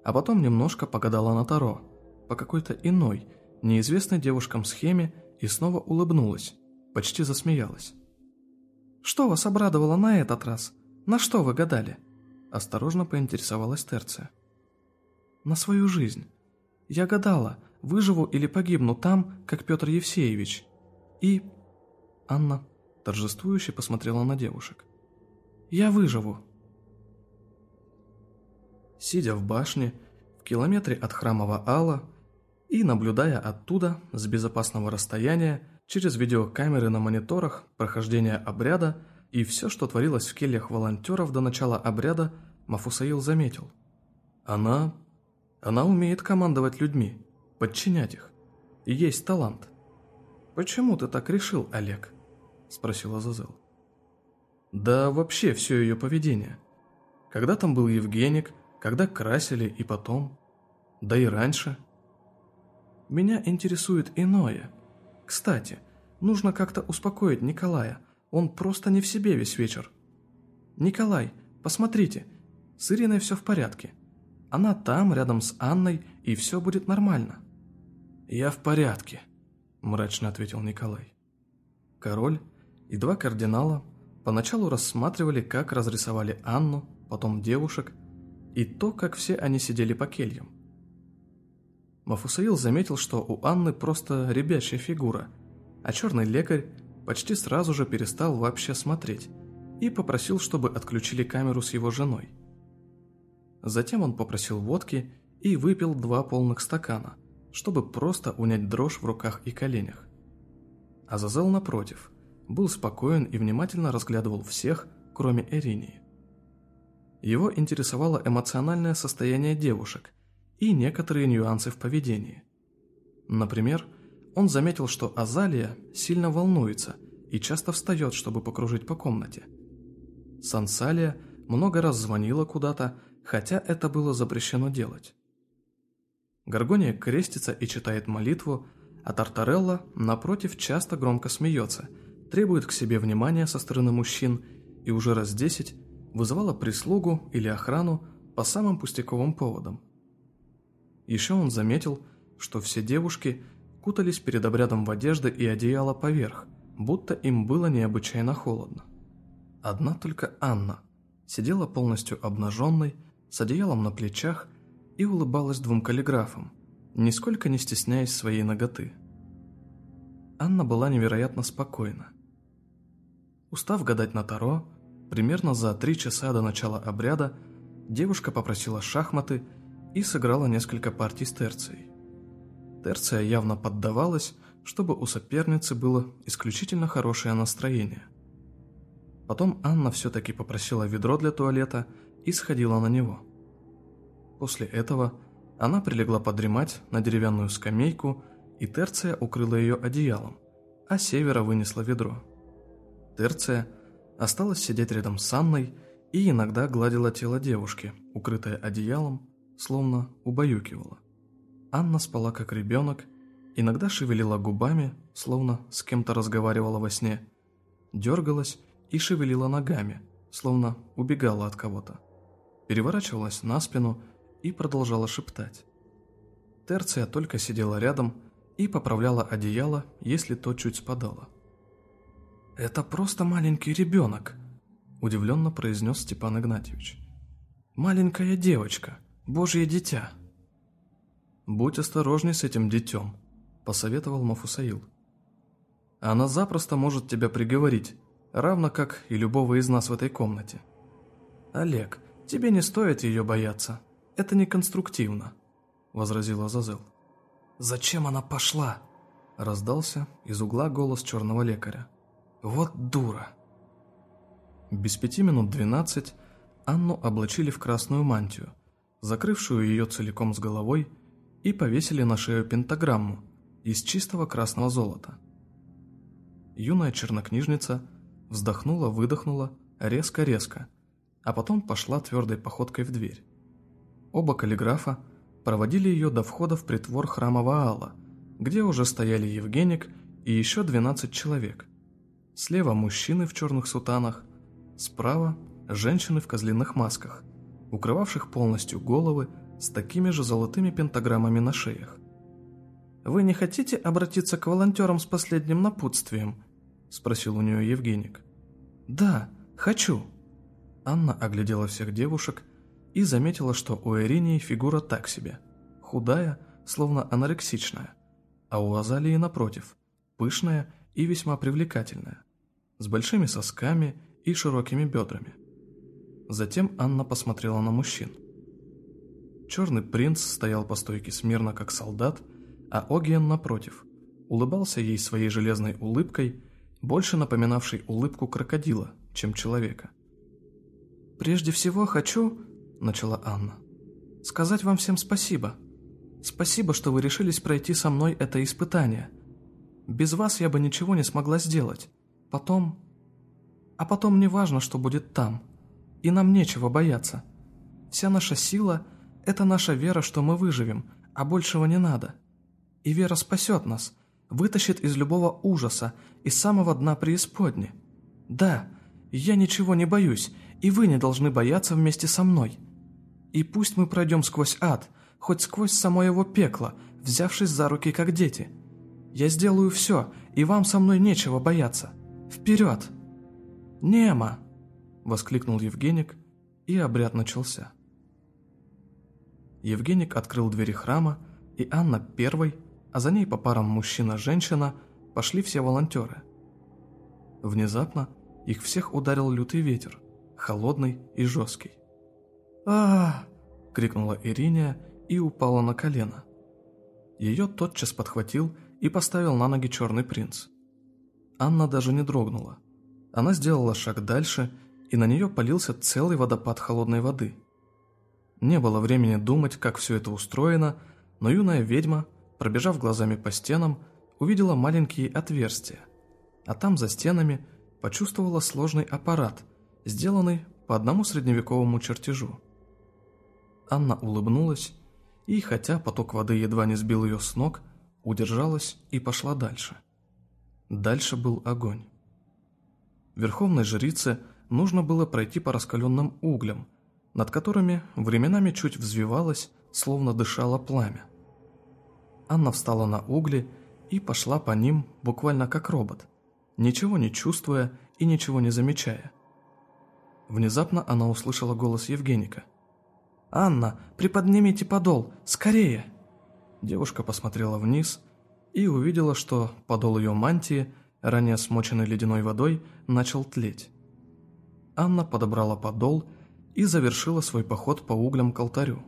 а потом немножко погадала на Таро, по какой-то иной, неизвестной девушкам схеме и снова улыбнулась, почти засмеялась. «Что вас обрадовало на этот раз? На что вы гадали?» Осторожно поинтересовалась Терция. «На свою жизнь. Я гадала, выживу или погибну там, как Петр Евсеевич. И...» Анна торжествующе посмотрела на девушек. «Я выживу!» Сидя в башне, в километре от храма Ваала, и наблюдая оттуда, с безопасного расстояния, через видеокамеры на мониторах, прохождение обряда и все, что творилось в кельях волонтеров до начала обряда, Мафусаил заметил. Она... она умеет командовать людьми, подчинять их. И есть талант. Почему ты так решил, Олег? – спросила Азазел. «Да вообще все ее поведение. Когда там был Евгеник, когда красили и потом, да и раньше. Меня интересует иное. Кстати, нужно как-то успокоить Николая, он просто не в себе весь вечер. Николай, посмотрите, с Ириной все в порядке. Она там, рядом с Анной, и все будет нормально». «Я в порядке», – мрачно ответил Николай. Король и два кардинала поначалу рассматривали, как разрисовали Анну, потом девушек, и то, как все они сидели по кельям. Мафусаил заметил, что у Анны просто ребячья фигура, а черный лекарь почти сразу же перестал вообще смотреть и попросил, чтобы отключили камеру с его женой. Затем он попросил водки и выпил два полных стакана, чтобы просто унять дрожь в руках и коленях. Азазел, напротив, был спокоен и внимательно разглядывал всех, кроме Эринии. Его интересовало эмоциональное состояние девушек и некоторые нюансы в поведении. Например, он заметил, что Азалия сильно волнуется и часто встает, чтобы покружить по комнате. Сансалия много раз звонила куда-то, хотя это было запрещено делать. Гаргония крестится и читает молитву, а Тартарелла, напротив, часто громко смеется, требует к себе внимания со стороны мужчин и уже раз десять вызывала прислугу или охрану по самым пустяковым поводам. Еще он заметил, что все девушки кутались перед обрядом в одежды и одеяло поверх, будто им было необычайно холодно. Одна только Анна сидела полностью обнаженной, с одеялом на плечах и улыбалась двум каллиграфам, нисколько не стесняясь своей ноготы. Анна была невероятно спокойна. Устав гадать на Таро, примерно за три часа до начала обряда девушка попросила шахматы и сыграла несколько партий с Терцией. Терция явно поддавалась, чтобы у соперницы было исключительно хорошее настроение. Потом Анна все-таки попросила ведро для туалета и сходила на него. После этого она прилегла подремать на деревянную скамейку, и Терция укрыла ее одеялом, а Севера вынесла ведро. Терция осталась сидеть рядом с Анной и иногда гладила тело девушки, укрытое одеялом, словно убаюкивала. Анна спала как ребенок, иногда шевелила губами, словно с кем-то разговаривала во сне, дергалась и шевелила ногами, словно убегала от кого-то. Переворачивалась на спину и продолжала шептать. Терция только сидела рядом и поправляла одеяло, если то чуть спадало. «Это просто маленький ребенок», – удивленно произнес Степан Игнатьевич. «Маленькая девочка, божье дитя». «Будь осторожней с этим детем», – посоветовал Мафусаил. «Она запросто может тебя приговорить, равно как и любого из нас в этой комнате». «Олег, тебе не стоит ее бояться. Это не конструктивно», – возразил Азазел. «Зачем она пошла?» – раздался из угла голос черного лекаря. «Вот дура!» Без пяти минут двенадцать Анну облачили в красную мантию, закрывшую ее целиком с головой, и повесили на шею пентаграмму из чистого красного золота. Юная чернокнижница вздохнула-выдохнула резко-резко, а потом пошла твердой походкой в дверь. Оба каллиграфа проводили ее до входа в притвор храма Ваала, где уже стояли Евгеник и еще 12 человек. Слева мужчины в черных сутанах, справа женщины в козлиных масках, укрывавших полностью головы с такими же золотыми пентаграммами на шеях. «Вы не хотите обратиться к волонтерам с последним напутствием?» – спросил у нее Евгеник. «Да, хочу». Анна оглядела всех девушек и заметила, что у Иринии фигура так себе, худая, словно анорексичная, а у Азалии, напротив, пышная и весьма привлекательная, с большими сосками и широкими бедрами. Затем Анна посмотрела на мужчин. Черный принц стоял по стойке смирно, как солдат, а Огиен, напротив, улыбался ей своей железной улыбкой, больше напоминавшей улыбку крокодила, чем человека. «Прежде всего хочу – начала Анна. «Сказать вам всем спасибо. Спасибо, что вы решились пройти со мной это испытание. Без вас я бы ничего не смогла сделать. Потом... А потом не важно, что будет там. И нам нечего бояться. Вся наша сила – это наша вера, что мы выживем, а большего не надо. И вера спасет нас, вытащит из любого ужаса, из самого дна преисподни. Да, я ничего не боюсь, и вы не должны бояться вместе со мной. И пусть мы пройдем сквозь ад, хоть сквозь само его пекло, взявшись за руки как дети. Я сделаю все, и вам со мной нечего бояться. Вперед!» «Нема!» – воскликнул Евгеник, и обряд начался. Евгеник открыл двери храма, и Анна первой, а за ней по парам мужчина-женщина, пошли все волонтеры. Внезапно их всех ударил лютый ветер, холодный и жесткий а, крикнула Ириния и упала на колено. Ее тотчас подхватил и поставил на ноги черный принц. Анна даже не дрогнула. Она сделала шаг дальше, и на нее полился целый водопад холодной воды. Не было времени думать, как все это устроено, но юная ведьма, пробежав глазами по стенам, увидела маленькие отверстия, а там за стенами почувствовала сложный аппарат, сделанный по одному средневековому чертежу. Анна улыбнулась и, хотя поток воды едва не сбил ее с ног, удержалась и пошла дальше. Дальше был огонь. Верховной жрице нужно было пройти по раскаленным углям, над которыми временами чуть взвивалось, словно дышало пламя. Анна встала на угли и пошла по ним буквально как робот, ничего не чувствуя и ничего не замечая. Внезапно она услышала голос Евгеника. «Анна, приподнимите подол, скорее!» Девушка посмотрела вниз и увидела, что подол ее мантии, ранее смоченный ледяной водой, начал тлеть. Анна подобрала подол и завершила свой поход по углям к алтарю.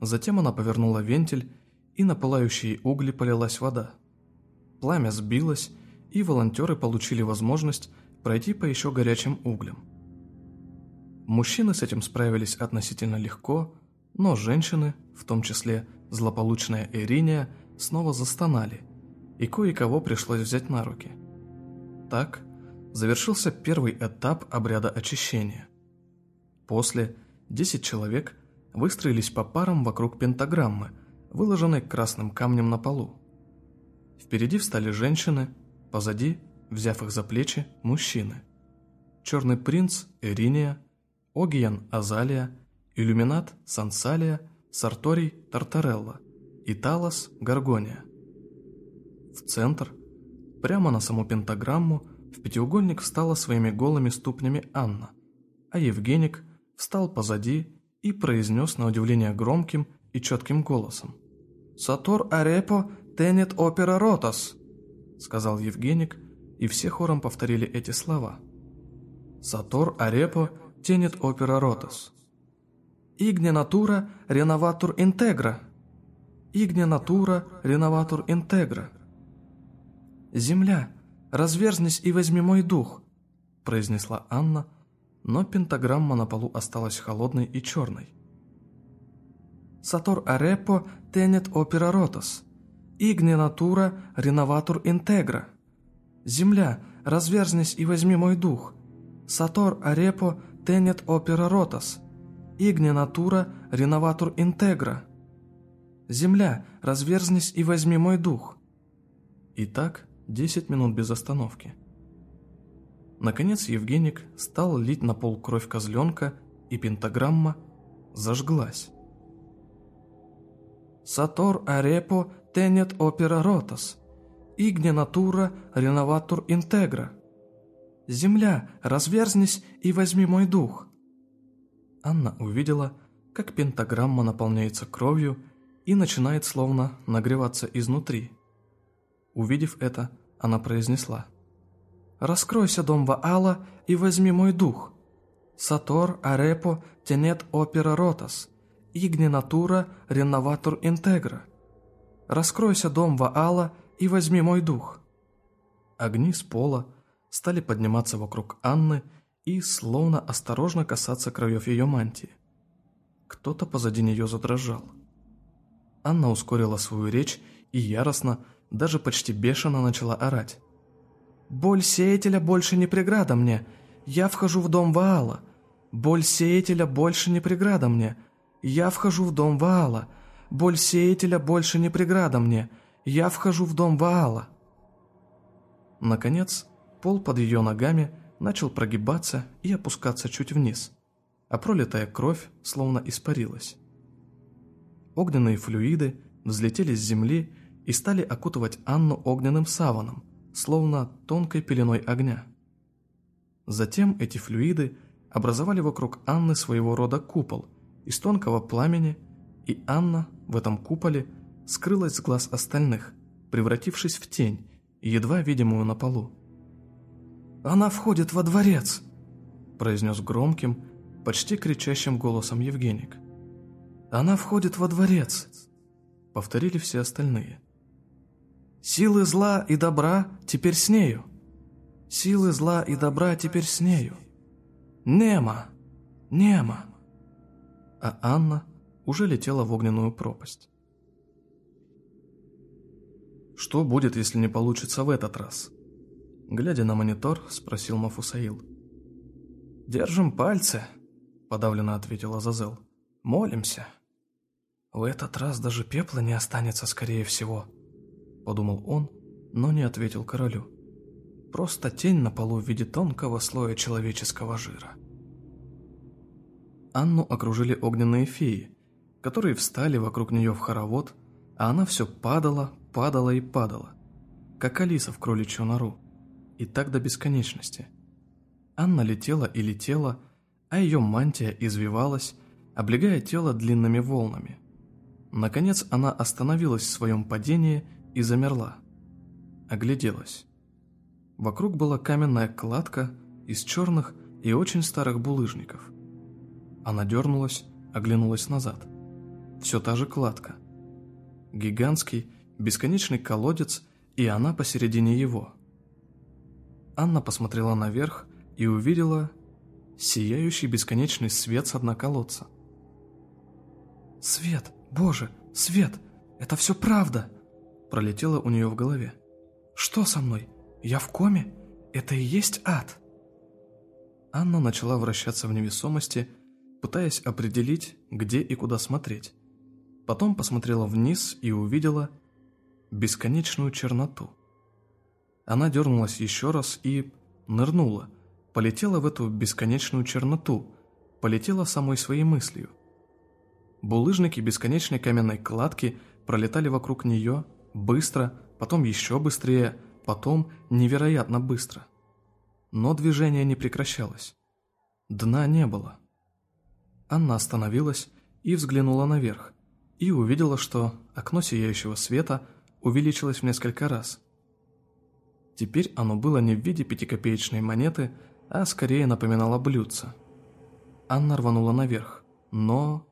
Затем она повернула вентиль, и на пылающие угли полилась вода. Пламя сбилось, и волонтеры получили возможность пройти по еще горячим углям. Мужчины с этим справились относительно легко, но женщины, в том числе злополучная Ириния, снова застонали, и кое-кого пришлось взять на руки. Так завершился первый этап обряда очищения. После 10 человек выстроились по парам вокруг пентаграммы, выложенной красным камнем на полу. Впереди встали женщины, позади, взяв их за плечи, мужчины. Черный принц Эриния, Огиен Азалия, Иллюминат Сансалия, Сарторий Тартарелла и Талос Гаргония. В центр, прямо на саму пентаграмму, в пятиугольник встала своими голыми ступнями Анна, а Евгеник встал позади и произнес на удивление громким и четким голосом. «Сатор арепо тенет опера ротас», — сказал Евгеник, и все хором повторили эти слова. «Сатор арепо тенет опера ротас». «Игне натура реноватур интегра», «Игне натура реноватур интегра». «Земля, разверзнись и возьми мой дух», — произнесла Анна, но пентаграмма на полу осталась холодной и черной. «Сатор арепо тенет опера ротас, игне натура реноватур интегра». «Земля, разверзнись и возьми мой дух». «Сатор арепо тенет опера ротас, игне натура реноватур интегра». «Земля, разверзнись и возьми мой дух». Итак, Десять минут без остановки. Наконец Евгеник стал лить на пол кровь козленка, и пентаграмма зажглась. «Сатор арепо тенет опера ротас, игне натура реноватур интегра. Земля, разверзнись и возьми мой дух». Анна увидела, как пентаграмма наполняется кровью и начинает словно нагреваться изнутри. Увидев это, она произнесла. «Раскройся, дом Ваала, и возьми мой дух. Сатор арепо тенет опера ротас, игни натура реноватур интегра. Раскройся, дом Ваала, и возьми мой дух». Огни с пола стали подниматься вокруг Анны и словно осторожно касаться краев ее мантии. Кто-то позади нее задрожал. Анна ускорила свою речь и яростно, даже почти бешено начала орать. «Боль сеятеля больше не преграда мне. Я вхожу в дом Ваала. Боль сеятеля больше не преграда мне. Я вхожу в дом Ваала. Боль сеятеля больше не преграда мне. Я вхожу в дом Ваала». Наконец, пол под ее ногами начал прогибаться и опускаться чуть вниз, а пролитая кровь словно испарилась. Огненные флюиды взлетели с земли и стали окутывать Анну огненным саваном, словно тонкой пеленой огня. Затем эти флюиды образовали вокруг Анны своего рода купол из тонкого пламени, и Анна в этом куполе скрылась с глаз остальных, превратившись в тень, едва видимую на полу. «Она входит во дворец!» произнес громким, почти кричащим голосом Евгеник. «Она входит во дворец!» повторили все остальные. Силы зла и добра теперь с нею. Силы зла и добра теперь с нею. Нема! Нема!» А Анна уже летела в огненную пропасть. «Что будет, если не получится в этот раз?» Глядя на монитор, спросил Мафусаил. «Держим пальцы», — подавленно ответил Азазел. «Молимся». «В этот раз даже пепла не останется, скорее всего», — подумал он, но не ответил королю. «Просто тень на полу в виде тонкого слоя человеческого жира». Анну окружили огненные феи, которые встали вокруг нее в хоровод, а она все падала, падала и падала, как Алиса в кроличью нору, и так до бесконечности. Анна летела и летела, а ее мантия извивалась, облегая тело длинными волнами. Наконец она остановилась в своем падении и замерла. Огляделась. Вокруг была каменная кладка из черных и очень старых булыжников – она дернулась, оглянулась назад. Все та же кладка. Гигантский, бесконечный колодец, и она посередине его. Анна посмотрела наверх и увидела сияющий бесконечный свет с дна колодца. «Свет! Боже! Свет! Это все правда!» Пролетело у нее в голове. «Что со мной? Я в коме? Это и есть ад!» Анна начала вращаться в невесомости пытаясь определить, где и куда смотреть. Потом посмотрела вниз и увидела бесконечную черноту. Она дернулась еще раз и нырнула, полетела в эту бесконечную черноту, полетела самой своей мыслью. Булыжники бесконечной каменной кладки пролетали вокруг нее быстро, потом еще быстрее, потом невероятно быстро. Но движение не прекращалось. Дна не было. Анна остановилась и взглянула наверх, и увидела, что окно сияющего света увеличилось в несколько раз. Теперь оно было не в виде пятикопеечной монеты, а скорее напоминало блюдце. Анна рванула наверх, но...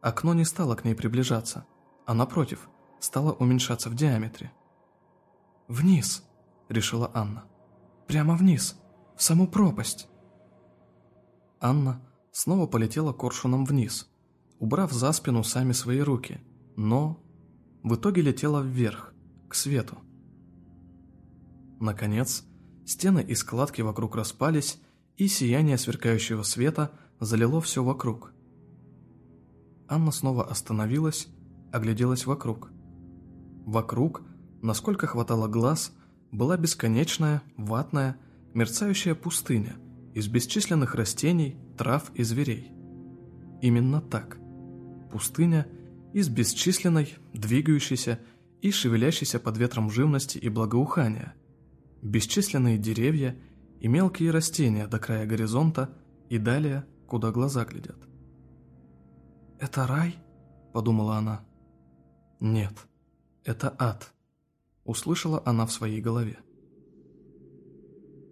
Окно не стало к ней приближаться, а напротив, стало уменьшаться в диаметре. «Вниз!» — решила Анна. «Прямо вниз, в саму пропасть!» Анна снова полетела коршуном вниз, убрав за спину сами свои руки, но в итоге летела вверх, к свету. Наконец, стены и складки вокруг распались, и сияние сверкающего света залило все вокруг. Анна снова остановилась, огляделась вокруг. Вокруг, насколько хватало глаз, была бесконечная, ватная, мерцающая пустыня из бесчисленных растений, трав и зверей. Именно так. Пустыня из бесчисленной, двигающейся и шевелящейся под ветром живности и благоухания. Бесчисленные деревья и мелкие растения до края горизонта и далее, куда глаза глядят. «Это рай?» – подумала она. «Нет, это ад», – услышала она в своей голове.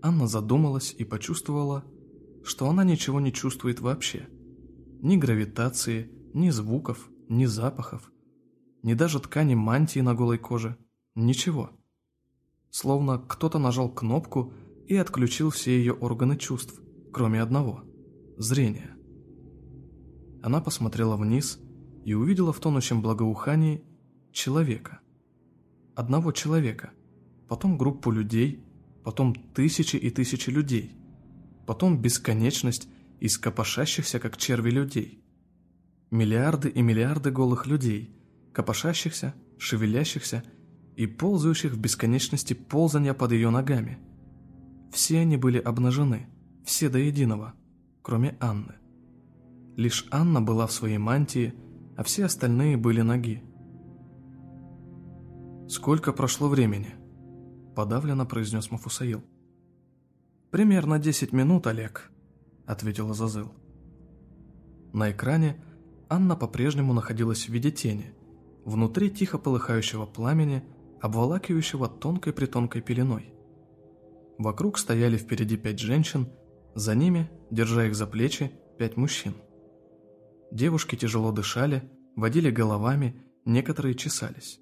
Анна задумалась и почувствовала, что она ничего не чувствует вообще. Ни гравитации, ни звуков, ни запахов, ни даже ткани мантии на голой коже. Ничего. Словно кто-то нажал кнопку и отключил все ее органы чувств, кроме одного – зрения. Она посмотрела вниз и увидела в тонущем благоухании человека. Одного человека, потом группу людей, потом тысячи и тысячи людей – потом бесконечность из копошащихся, как черви, людей. Миллиарды и миллиарды голых людей, копошащихся, шевелящихся и ползающих в бесконечности ползания под ее ногами. Все они были обнажены, все до единого, кроме Анны. Лишь Анна была в своей мантии, а все остальные были ноги. «Сколько прошло времени?» – подавленно произнес Мафусаил. «Примерно десять минут, Олег», — ответила Зазыл. На экране Анна по-прежнему находилась в виде тени, внутри тихо полыхающего пламени, обволакивающего тонкой-притонкой пеленой. Вокруг стояли впереди пять женщин, за ними, держа их за плечи, пять мужчин. Девушки тяжело дышали, водили головами, некоторые чесались.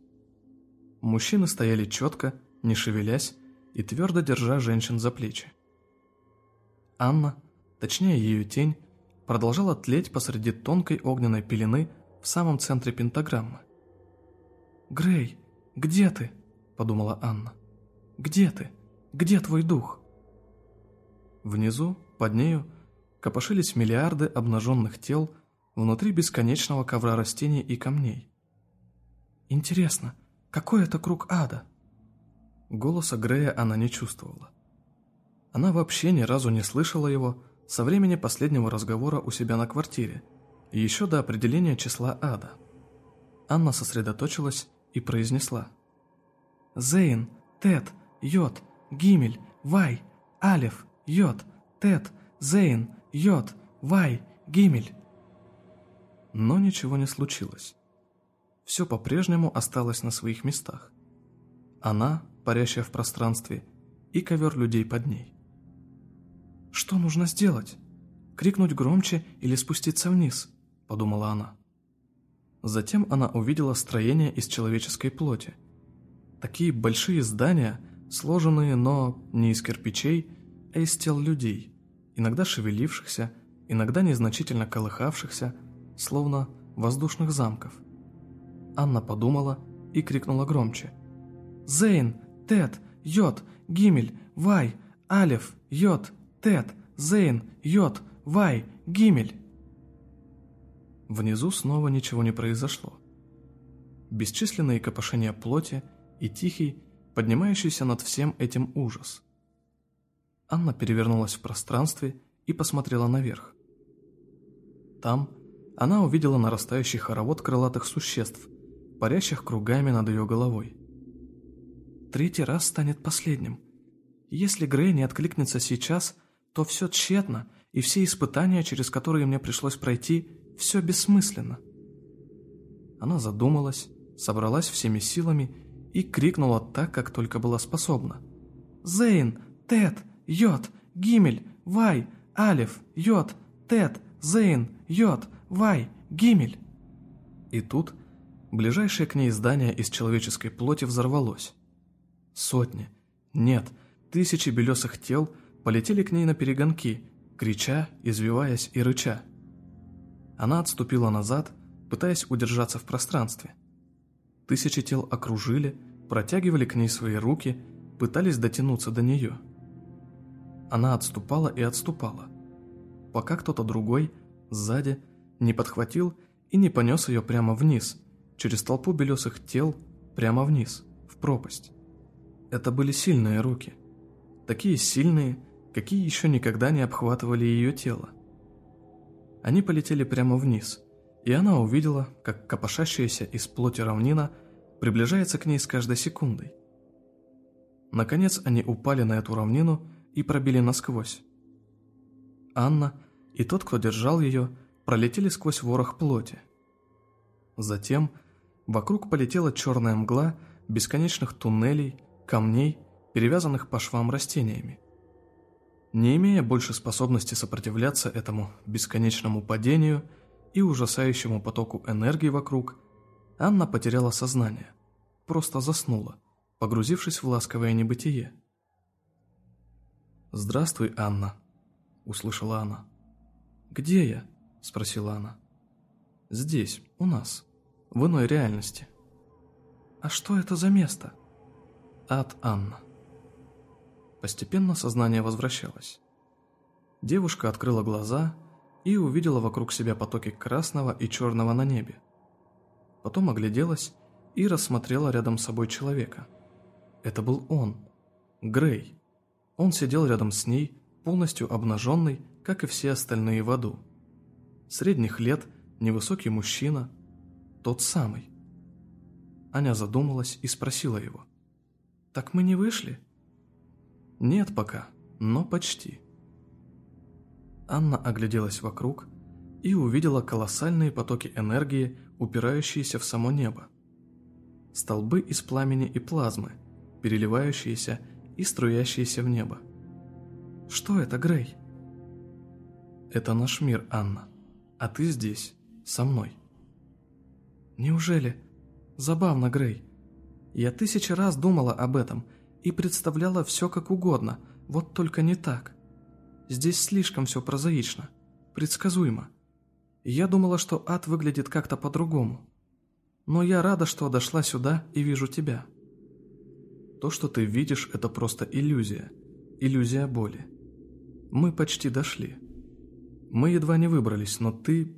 Мужчины стояли четко, не шевелясь и твердо держа женщин за плечи. Анна, точнее ее тень, продолжала тлеть посреди тонкой огненной пелены в самом центре пентаграммы. «Грей, где ты?» – подумала Анна. «Где ты? Где твой дух?» Внизу, под нею, копошились миллиарды обнаженных тел внутри бесконечного ковра растений и камней. «Интересно, какой это круг ада?» Голоса Грея она не чувствовала. Она вообще ни разу не слышала его со времени последнего разговора у себя на квартире, и еще до определения числа ада. Анна сосредоточилась и произнесла. «Зейн, Тет, Йод, Гимель, Вай, Алев, Йод, Тет, Зейн, Йод, Вай, Гимель». Но ничего не случилось. Все по-прежнему осталось на своих местах. Она, парящая в пространстве, и ковер людей под ней. «Что нужно сделать? Крикнуть громче или спуститься вниз?» – подумала она. Затем она увидела строение из человеческой плоти. Такие большие здания, сложенные, но не из кирпичей, а из тел людей, иногда шевелившихся, иногда незначительно колыхавшихся, словно воздушных замков. Анна подумала и крикнула громче. «Зейн! Тед! Йод! Гимель! Вай! Алев! Йод! Тед! Зейн! Йод! Вай! Гимель!» Внизу снова ничего не произошло. Бесчисленные копошения плоти и тихий, поднимающийся над всем этим ужас. Анна перевернулась в пространстве и посмотрела наверх. Там она увидела нарастающий хоровод крылатых существ, парящих кругами над ее головой. Третий раз станет последним. Если Грей не откликнется сейчас, то все тщетно, и все испытания, через которые мне пришлось пройти, все бессмысленно. Она задумалась, собралась всеми силами и крикнула так, как только была способна. «Зейн! Тед! Йод! Гимель! Вай! Алев! Йод! Тед! Зейн! Йод! Вай! Гимель!» И тут ближайшее к ней здание из человеческой плоти взорвалось. Сотни, нет, тысячи белесых тел полетели к ней на перегонки, крича, извиваясь и рыча. Она отступила назад, пытаясь удержаться в пространстве. Тысячи тел окружили, протягивали к ней свои руки, пытались дотянуться до нее. Она отступала и отступала, пока кто-то другой, сзади, не подхватил и не понес ее прямо вниз, через толпу белесых тел, прямо вниз, в пропасть. Это были сильные руки. Такие сильные, какие еще никогда не обхватывали ее тело. Они полетели прямо вниз, и она увидела, как копошащаяся из плоти равнина приближается к ней с каждой секундой. Наконец они упали на эту равнину и пробили насквозь. Анна и тот, кто держал ее, пролетели сквозь ворох плоти. Затем вокруг полетела черная мгла бесконечных туннелей, камней, перевязанных по швам растениями. Не имея больше способности сопротивляться этому бесконечному падению и ужасающему потоку энергии вокруг, Анна потеряла сознание, просто заснула, погрузившись в ласковое небытие. «Здравствуй, Анна», — услышала она. «Где я?» — спросила она. «Здесь, у нас, в иной реальности». «А что это за место?» «Ад Анна». Постепенно сознание возвращалось. Девушка открыла глаза и увидела вокруг себя потоки красного и черного на небе. Потом огляделась и рассмотрела рядом с собой человека. Это был он, Грей. Он сидел рядом с ней, полностью обнаженный, как и все остальные в аду. Средних лет, невысокий мужчина, тот самый. Аня задумалась и спросила его. «Так мы не вышли?» Нет пока, но почти. Анна огляделась вокруг и увидела колоссальные потоки энергии, упирающиеся в само небо. Столбы из пламени и плазмы, переливающиеся и струящиеся в небо. Что это, Грей? Это наш мир, Анна. А ты здесь, со мной. Неужели? Забавно, Грей. Я тысячи раз думала об этом и представляла все как угодно, вот только не так. Здесь слишком все прозаично, предсказуемо. Я думала, что ад выглядит как-то по-другому. Но я рада, что дошла сюда и вижу тебя. То, что ты видишь, это просто иллюзия. Иллюзия боли. Мы почти дошли. Мы едва не выбрались, но ты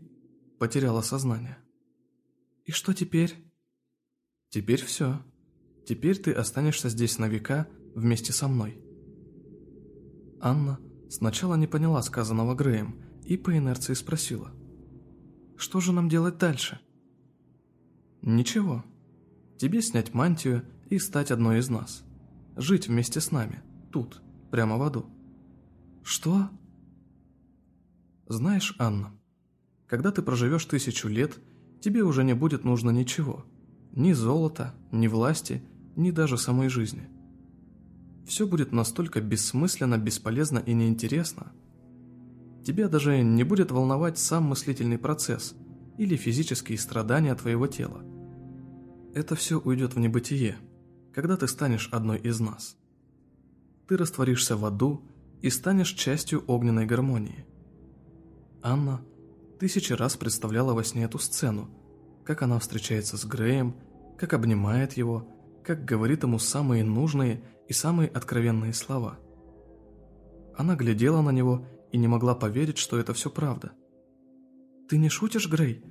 потеряла сознание. И что теперь? Теперь все. Теперь ты останешься здесь на века вместе со мной. Анна сначала не поняла сказанного Греем и по инерции спросила. Что же нам делать дальше? Ничего. Тебе снять мантию и стать одной из нас. Жить вместе с нами, тут, прямо в аду. Что? Знаешь, Анна, когда ты проживешь тысячу лет, тебе уже не будет нужно ничего. Ни золота, ни власти, ни даже самой жизни. Все будет настолько бессмысленно, бесполезно и неинтересно, Тебя даже не будет волновать сам мыслительный процесс или физические страдания твоего тела. Это все уйдет в небытие, когда ты станешь одной из нас. Ты растворишься в аду и станешь частью огненной гармонии. Анна тысячи раз представляла во сне эту сцену, как она встречается с Греем, как обнимает его, как говорит ему самые нужные и самые откровенные слова. Она глядела на него и не могла поверить, что это все правда. «Ты не шутишь, Грей?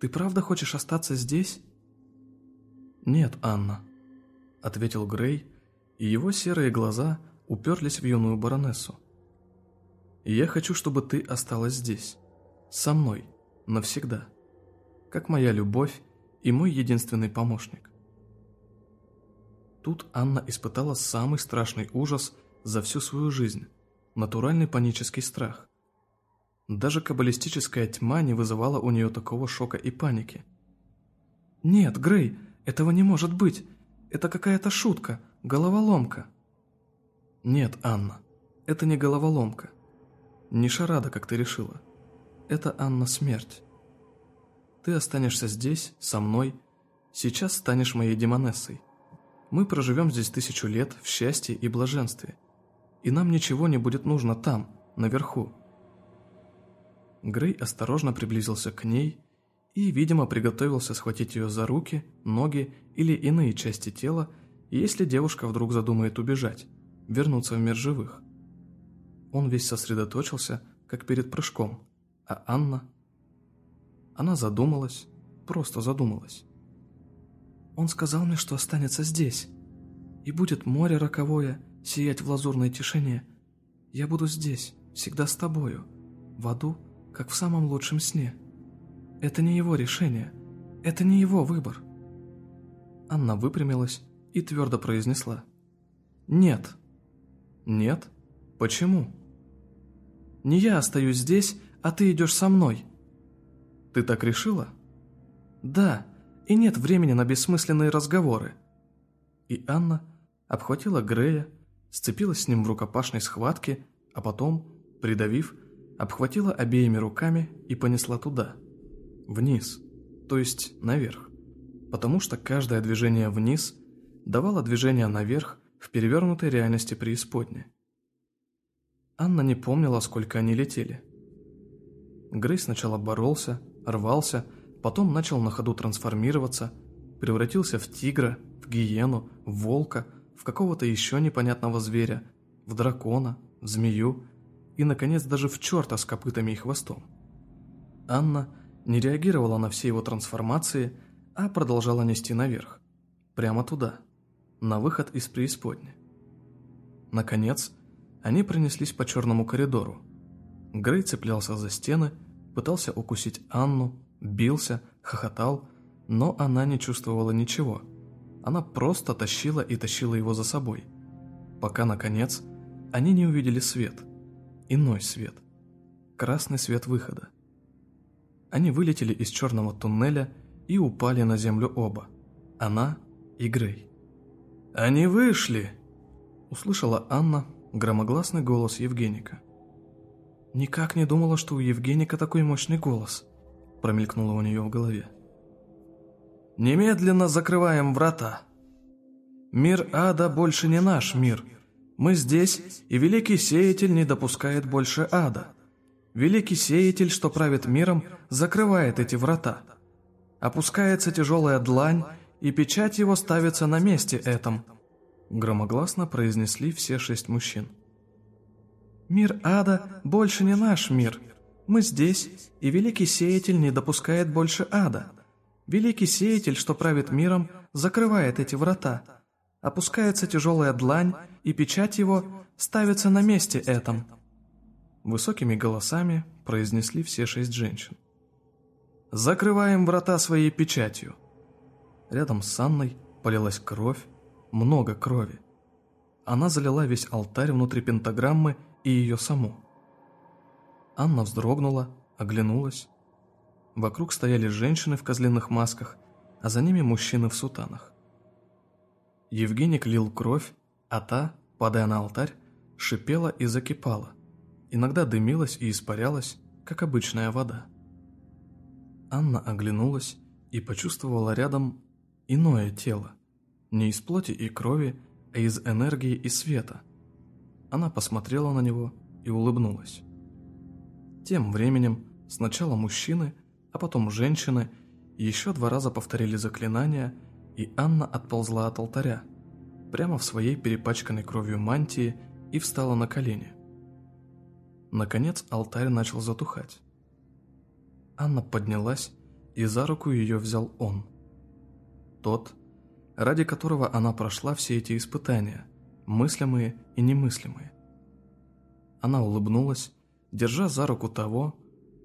Ты правда хочешь остаться здесь?» «Нет, Анна», — ответил Грей, и его серые глаза уперлись в юную баронессу. «Я хочу, чтобы ты осталась здесь, со мной, навсегда, как моя любовь и мой единственный помощник». Тут Анна испытала самый страшный ужас за всю свою жизнь натуральный панический страх. Даже каббалистическая тьма не вызывала у нее такого шока и паники. «Нет, Грей, этого не может быть. Это какая-то шутка, головоломка». «Нет, Анна, это не головоломка. Не шарада, как ты решила. Это, Анна, смерть. Ты останешься здесь, со мной. Сейчас станешь моей демонессой. Мы проживем здесь тысячу лет в счастье и блаженстве и нам ничего не будет нужно там, наверху. Грей осторожно приблизился к ней и, видимо, приготовился схватить ее за руки, ноги или иные части тела, если девушка вдруг задумает убежать, вернуться в мир живых. Он весь сосредоточился, как перед прыжком, а Анна... Она задумалась, просто задумалась. «Он сказал мне, что останется здесь, и будет море роковое, сиять в лазурной тишине. Я буду здесь, всегда с тобою, в аду, как в самом лучшем сне. Это не его решение, это не его выбор. Анна выпрямилась и твердо произнесла. «Нет». «Нет? Почему?» «Не я остаюсь здесь, а ты идешь со мной». «Ты так решила?» «Да, и нет времени на бессмысленные разговоры». И Анна обхватила Грея, сцепилась с ним в рукопашной схватке, а потом, придавив, обхватила обеими руками и понесла туда, вниз, то есть наверх, потому что каждое движение вниз давало движение наверх в перевернутой реальности преисподней. Анна не помнила, сколько они летели. Грей сначала боролся, рвался, потом начал на ходу трансформироваться, превратился в тигра, в гиену, в волка, в какого-то еще непонятного зверя, в дракона, в змею и, наконец, даже в черта с копытами и хвостом. Анна не реагировала на все его трансформации, а продолжала нести наверх, прямо туда, на выход из преисподней. Наконец, они пронеслись по черному коридору. Грей цеплялся за стены, пытался укусить Анну, бился, хохотал, но она не чувствовала ничего – она просто тащила и тащила его за собой, пока, наконец, они не увидели свет, иной свет, красный свет выхода. Они вылетели из черного туннеля и упали на землю оба, она и Грей. «Они вышли!» – услышала Анна громогласный голос Евгеника. «Никак не думала, что у Евгеника такой мощный голос», – промелькнуло у нее в голове. «Немедленно закрываем врата!» Мир ада больше не наш мир. Мы здесь, и Великий Сеятель не допускает больше ада. Великий Сеятель, что правит миром, закрывает эти врата. Опускается тяжелая длань, и печать его ставится на месте этом. Громогласно произнесли все шесть мужчин. Мир ада больше не наш мир. Мы здесь, и Великий Сеятель не допускает больше ада. Великий Сеятель, что правит миром, закрывает эти врата опускается тяжелая длань, и печать его ставится на месте этом. Высокими голосами произнесли все шесть женщин. «Закрываем врата своей печатью!» Рядом с Анной полилась кровь, много крови. Она залила весь алтарь внутри пентаграммы и ее саму. Анна вздрогнула, оглянулась. Вокруг стояли женщины в козлиных масках, а за ними мужчины в сутанах. Евгеник лил кровь, а та, падая на алтарь, шипела и закипала. Иногда дымилась и испарялась, как обычная вода. Анна оглянулась и почувствовала рядом иное тело. Не из плоти и крови, а из энергии и света. Она посмотрела на него и улыбнулась. Тем временем сначала мужчины, а потом женщины еще два раза повторили заклинания – и Анна отползла от алтаря, прямо в своей перепачканной кровью мантии и встала на колени. Наконец алтарь начал затухать. Анна поднялась, и за руку ее взял он. Тот, ради которого она прошла все эти испытания, мыслимые и немыслимые. Она улыбнулась, держа за руку того,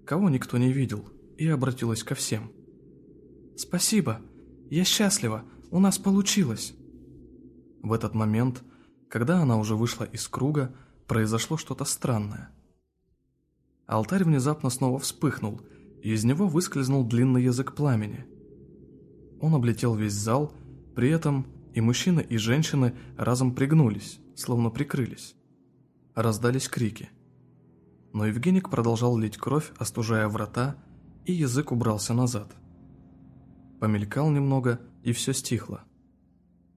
кого никто не видел, и обратилась ко всем. «Спасибо!» Я счастлива, у нас получилось!» В этот момент, когда она уже вышла из круга, произошло что-то странное. Алтарь внезапно снова вспыхнул, и из него выскользнул длинный язык пламени. Он облетел весь зал, при этом и мужчины, и женщины разом пригнулись, словно прикрылись. Раздались крики. Но Евгеник продолжал лить кровь, остужая врата, и язык убрался назад. Помелькал немного, и все стихло.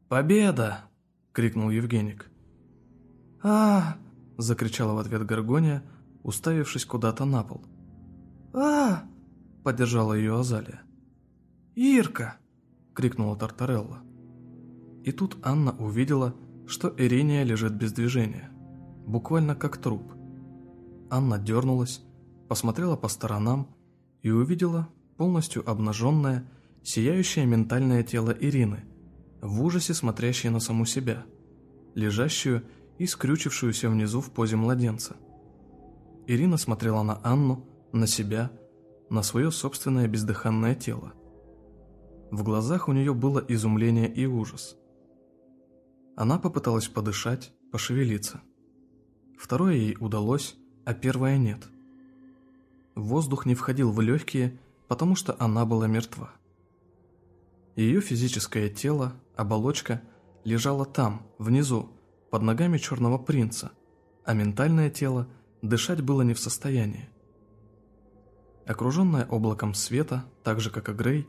«Победа!» — крикнул Евгеник. а, закричала в ответ Горгония, уставившись куда-то на пол. а поддержала ее Азалия. «Ирка!» — крикнула Тартарелла. И тут Анна увидела, что Ириния лежит без движения, буквально как труп. Анна дернулась, посмотрела по сторонам и увидела полностью обнаженное сияющее ментальное тело Ирины, в ужасе смотрящее на саму себя, лежащую и скрючившуюся внизу в позе младенца. Ирина смотрела на Анну, на себя, на свое собственное бездыханное тело. В глазах у нее было изумление и ужас. Она попыталась подышать, пошевелиться. Второе ей удалось, а первое нет. Воздух не входил в легкие, потому что она была мертва. Ее физическое тело, оболочка, лежала там, внизу, под ногами черного принца, а ментальное тело дышать было не в состоянии. Окруженная облаком света, так же как и Грей,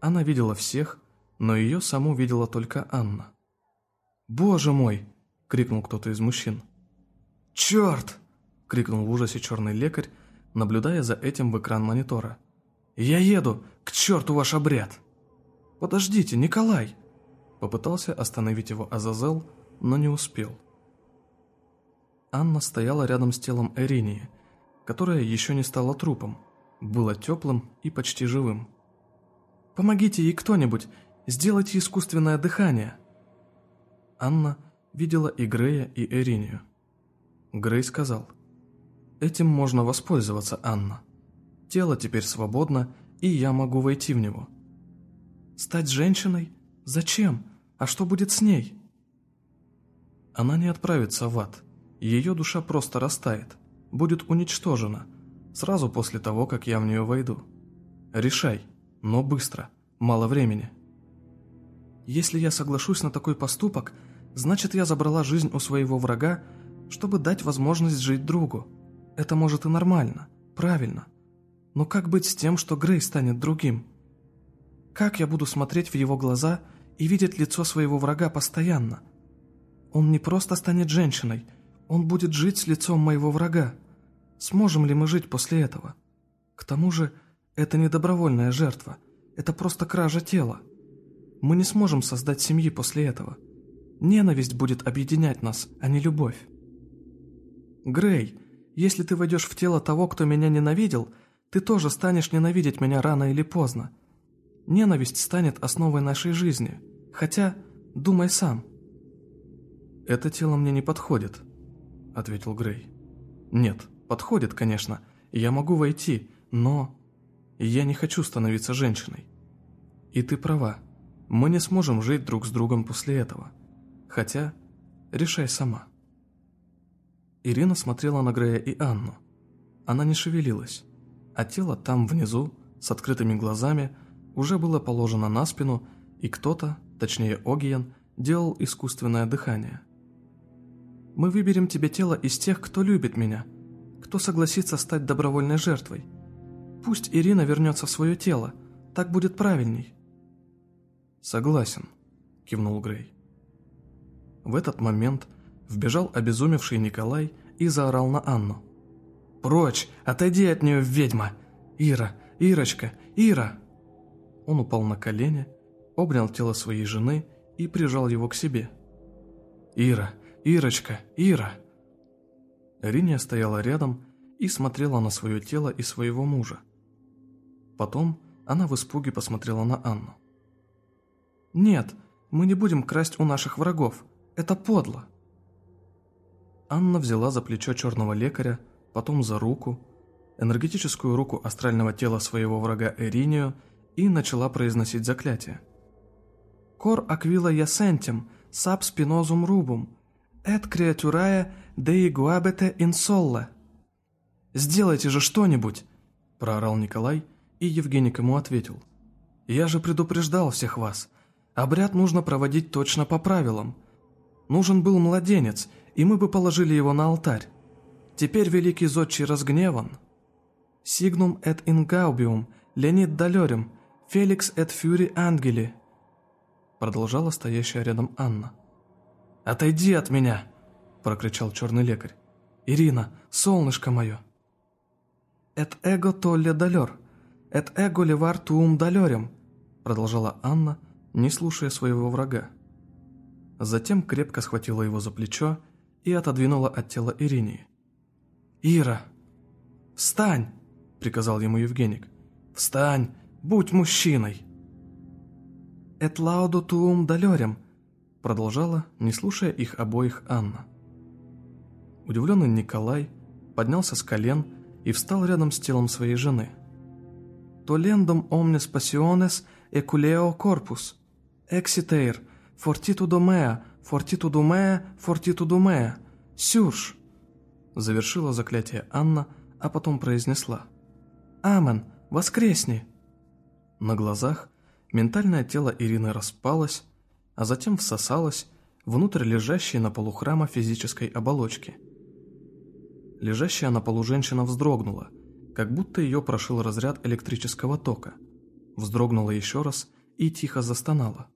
она видела всех, но ее саму видела только Анна. «Боже мой!» — крикнул кто-то из мужчин. «Черт!» — крикнул в ужасе черный лекарь, наблюдая за этим в экран монитора. «Я еду! К черту ваш обряд!» «Подождите, Николай!» Попытался остановить его Азазел, но не успел. Анна стояла рядом с телом Эринии, которая еще не стала трупом, была теплым и почти живым. «Помогите ей кто-нибудь, сделайте искусственное дыхание!» Анна видела и Грея, и Эринию. Грей сказал, «Этим можно воспользоваться, Анна. Тело теперь свободно, и я могу войти в него». Стать женщиной? Зачем? А что будет с ней? Она не отправится в ад. Ее душа просто растает, будет уничтожена, сразу после того, как я в нее войду. Решай, но быстро, мало времени. Если я соглашусь на такой поступок, значит я забрала жизнь у своего врага, чтобы дать возможность жить другу. Это может и нормально, правильно. Но как быть с тем, что Грей станет другим? Как я буду смотреть в его глаза и видит лицо своего врага постоянно. Он не просто станет женщиной, он будет жить с лицом моего врага. Сможем ли мы жить после этого? К тому же, это не добровольная жертва, это просто кража тела. Мы не сможем создать семьи после этого. Ненависть будет объединять нас, а не любовь. Грей, если ты войдешь в тело того, кто меня ненавидел, ты тоже станешь ненавидеть меня рано или поздно. Ненависть станет основой нашей жизни. Хотя, думай сам. «Это тело мне не подходит», — ответил Грей. «Нет, подходит, конечно. Я могу войти, но... Я не хочу становиться женщиной. И ты права. Мы не сможем жить друг с другом после этого. Хотя, решай сама». Ирина смотрела на Грея и Анну. Она не шевелилась, а тело там внизу, с открытыми глазами, уже было положено на спину, и кто-то, точнее Огиен, делал искусственное дыхание. «Мы выберем тебе тело из тех, кто любит меня, кто согласится стать добровольной жертвой. Пусть Ирина вернется в свое тело, так будет правильней». «Согласен», – кивнул Грей. В этот момент вбежал обезумевший Николай и заорал на Анну. «Прочь! Отойди от нее, ведьма! Ира! Ирочка! Ира!» Он упал на колени, обнял тело своей жены и прижал его к себе. «Ира! Ирочка! Ира!» Риния стояла рядом и смотрела на свое тело и своего мужа. Потом она в испуге посмотрела на Анну. «Нет, мы не будем красть у наших врагов. Это подло!» Анна взяла за плечо черного лекаря, потом за руку, энергетическую руку астрального тела своего врага Эринию и начала произносить заклятие. «Кор аквила ясентем, сап спинозум рубум, эт креатурая деи гуабете инсолле». «Сделайте же что-нибудь!» – проорал Николай, и Евгений ему ответил. «Я же предупреждал всех вас. Обряд нужно проводить точно по правилам. Нужен был младенец, и мы бы положили его на алтарь. Теперь великий зодчий разгневан». «Сигнум эт ингаубиум, ленит далерем, Феликс эт фюри ангели», продолжала стоящая рядом Анна. «Отойди от меня!» – прокричал черный лекарь. «Ирина, солнышко мое!» «Эт эго толле далер, эт эго левар туум далерем», продолжала Анна, не слушая своего врага. Затем крепко схватила его за плечо и отодвинула от тела Иринии. «Ира!» «Встань!» – приказал ему Евгеник. «Встань! Будь мужчиной!» «Эт лаудо туум далерем», продолжала, не слушая их обоих Анна. Удивленный Николай поднялся с колен и встал рядом с телом своей жены. «Толендом omnes passiones eculeo corpus, exiteir, mea, fortitudo mea, сюрш!» Завершила заклятие Анна, а потом произнесла. «Амен, воскресни!» На глазах ментальное тело Ирины распалось, а затем всосалось внутрь лежащей на полу храма физической оболочки. Лежащая на полу женщина вздрогнула, как будто ее прошил разряд электрического тока. Вздрогнула еще раз и тихо застонала.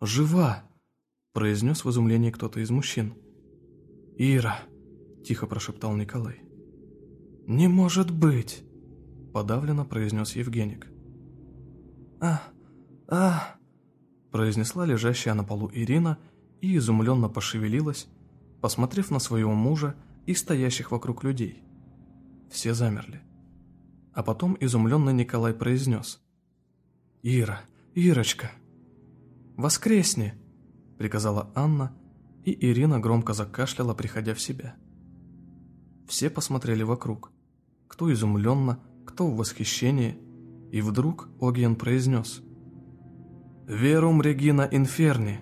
«Жива!» – произнес в изумлении кто-то из мужчин. «Ира!» – тихо прошептал Николай. «Не может быть!» – подавленно произнес Евгеник. «А, а...» произнесла лежащая на полу Ирина и изумленно пошевелилась, посмотрев на своего мужа и стоящих вокруг людей. Все замерли. А потом изумленно Николай произнес. «Ира, Ирочка!» «Воскресни!» — приказала Анна, и Ирина громко закашляла, приходя в себя. Все посмотрели вокруг. Кто изумленно, кто в восхищении, и вдруг Огиен произнес «Верум Регина Инферни!»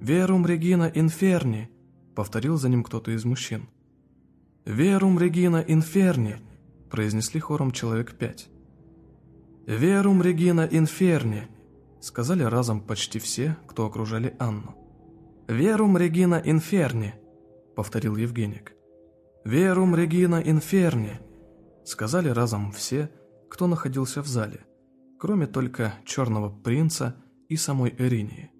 «Верум Регина Инферни!» — повторил за ним кто-то из мужчин. «Верум Регина Инферни!» — произнесли хором человек пять. «Верум Регина Инферни!» — сказали разом почти все, кто окружали Анну. «Верум Регина Инферни!» — повторил Евгеник. «Верум Регина Инферни!» — сказали разом все, кто находился в зале, кроме только черного принца и самой Эринии.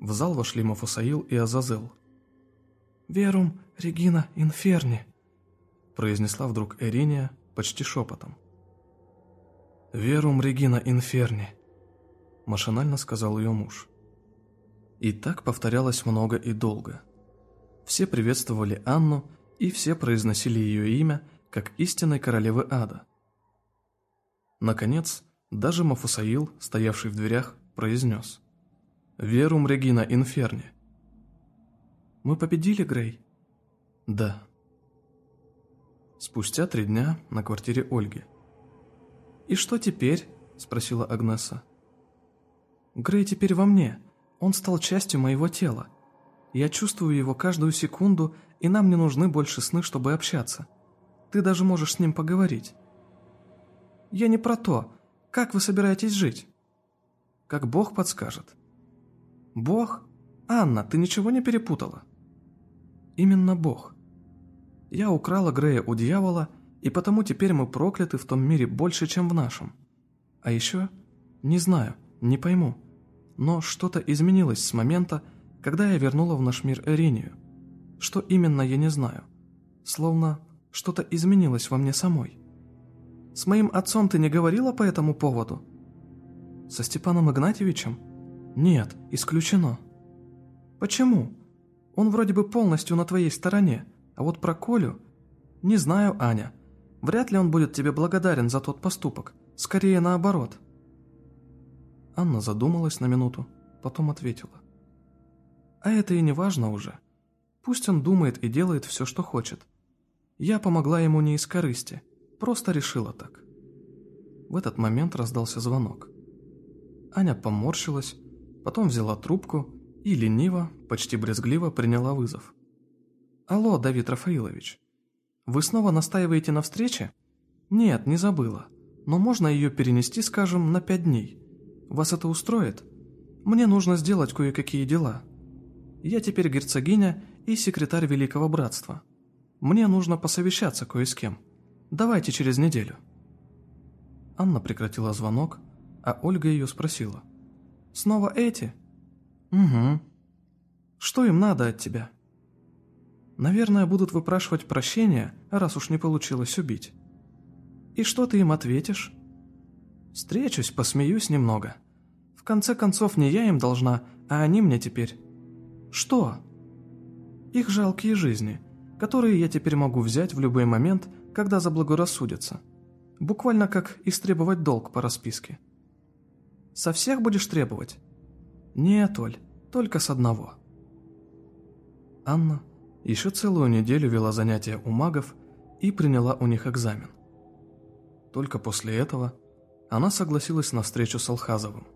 В зал вошли Мафусаил и Азазел. «Верум, Регина, инферни», произнесла вдруг Эриния почти шепотом. «Верум, Регина, инферни», машинально сказал ее муж. И так повторялось много и долго. Все приветствовали Анну, и все произносили ее имя, как истинной королевы ада. Наконец, даже Мафусаил, стоявший в дверях, произнес «Верум Регина Инферни». «Мы победили, Грей?» «Да». Спустя три дня на квартире Ольги. «И что теперь?» – спросила Агнеса. «Грей теперь во мне. Он стал частью моего тела. Я чувствую его каждую секунду, и нам не нужны больше сны, чтобы общаться. Ты даже можешь с ним поговорить». «Я не про то. Как вы собираетесь жить?» «Как Бог подскажет». «Бог? Анна, ты ничего не перепутала?» «Именно Бог. Я украла Грея у дьявола, и потому теперь мы прокляты в том мире больше, чем в нашем. А еще, не знаю, не пойму, но что-то изменилось с момента, когда я вернула в наш мир Эринию. Что именно, я не знаю. Словно что-то изменилось во мне самой. С моим отцом ты не говорила по этому поводу? Со Степаном Игнатьевичем? Нет, исключено. Почему? Он вроде бы полностью на твоей стороне, а вот про Колю... Не знаю, Аня. Вряд ли он будет тебе благодарен за тот поступок. Скорее наоборот. Анна задумалась на минуту, потом ответила. А это и не важно уже. Пусть он думает и делает все, что хочет. Я помогла ему не из корысти, просто решила так. В этот момент раздался звонок. Аня поморщилась, потом взяла трубку и лениво, почти брезгливо приняла вызов. «Алло, Давид Рафаилович, вы снова настаиваете на встрече?» «Нет, не забыла, но можно ее перенести, скажем, на пять дней. Вас это устроит? Мне нужно сделать кое-какие дела. Я теперь герцогиня и секретарь Великого Братства. Мне нужно посовещаться кое с кем. Давайте через неделю». Анна прекратила звонок, а Ольга ее спросила. «Снова эти?» «Угу. Что им надо от тебя?» Наверное, будут выпрашивать прощения, раз уж не получилось убить. И что ты им ответишь? Встречусь, посмеюсь немного. В конце концов, не я им должна, а они мне теперь. Что? Их жалкие жизни, которые я теперь могу взять в любой момент, когда заблагорассудится. Буквально как истребовать долг по расписке. Со всех будешь требовать? Нет, Оль, только с одного. Анна еще целую неделю вела занятия у магов и приняла у них экзамен. Только после этого она согласилась на встречу с Алхазовым.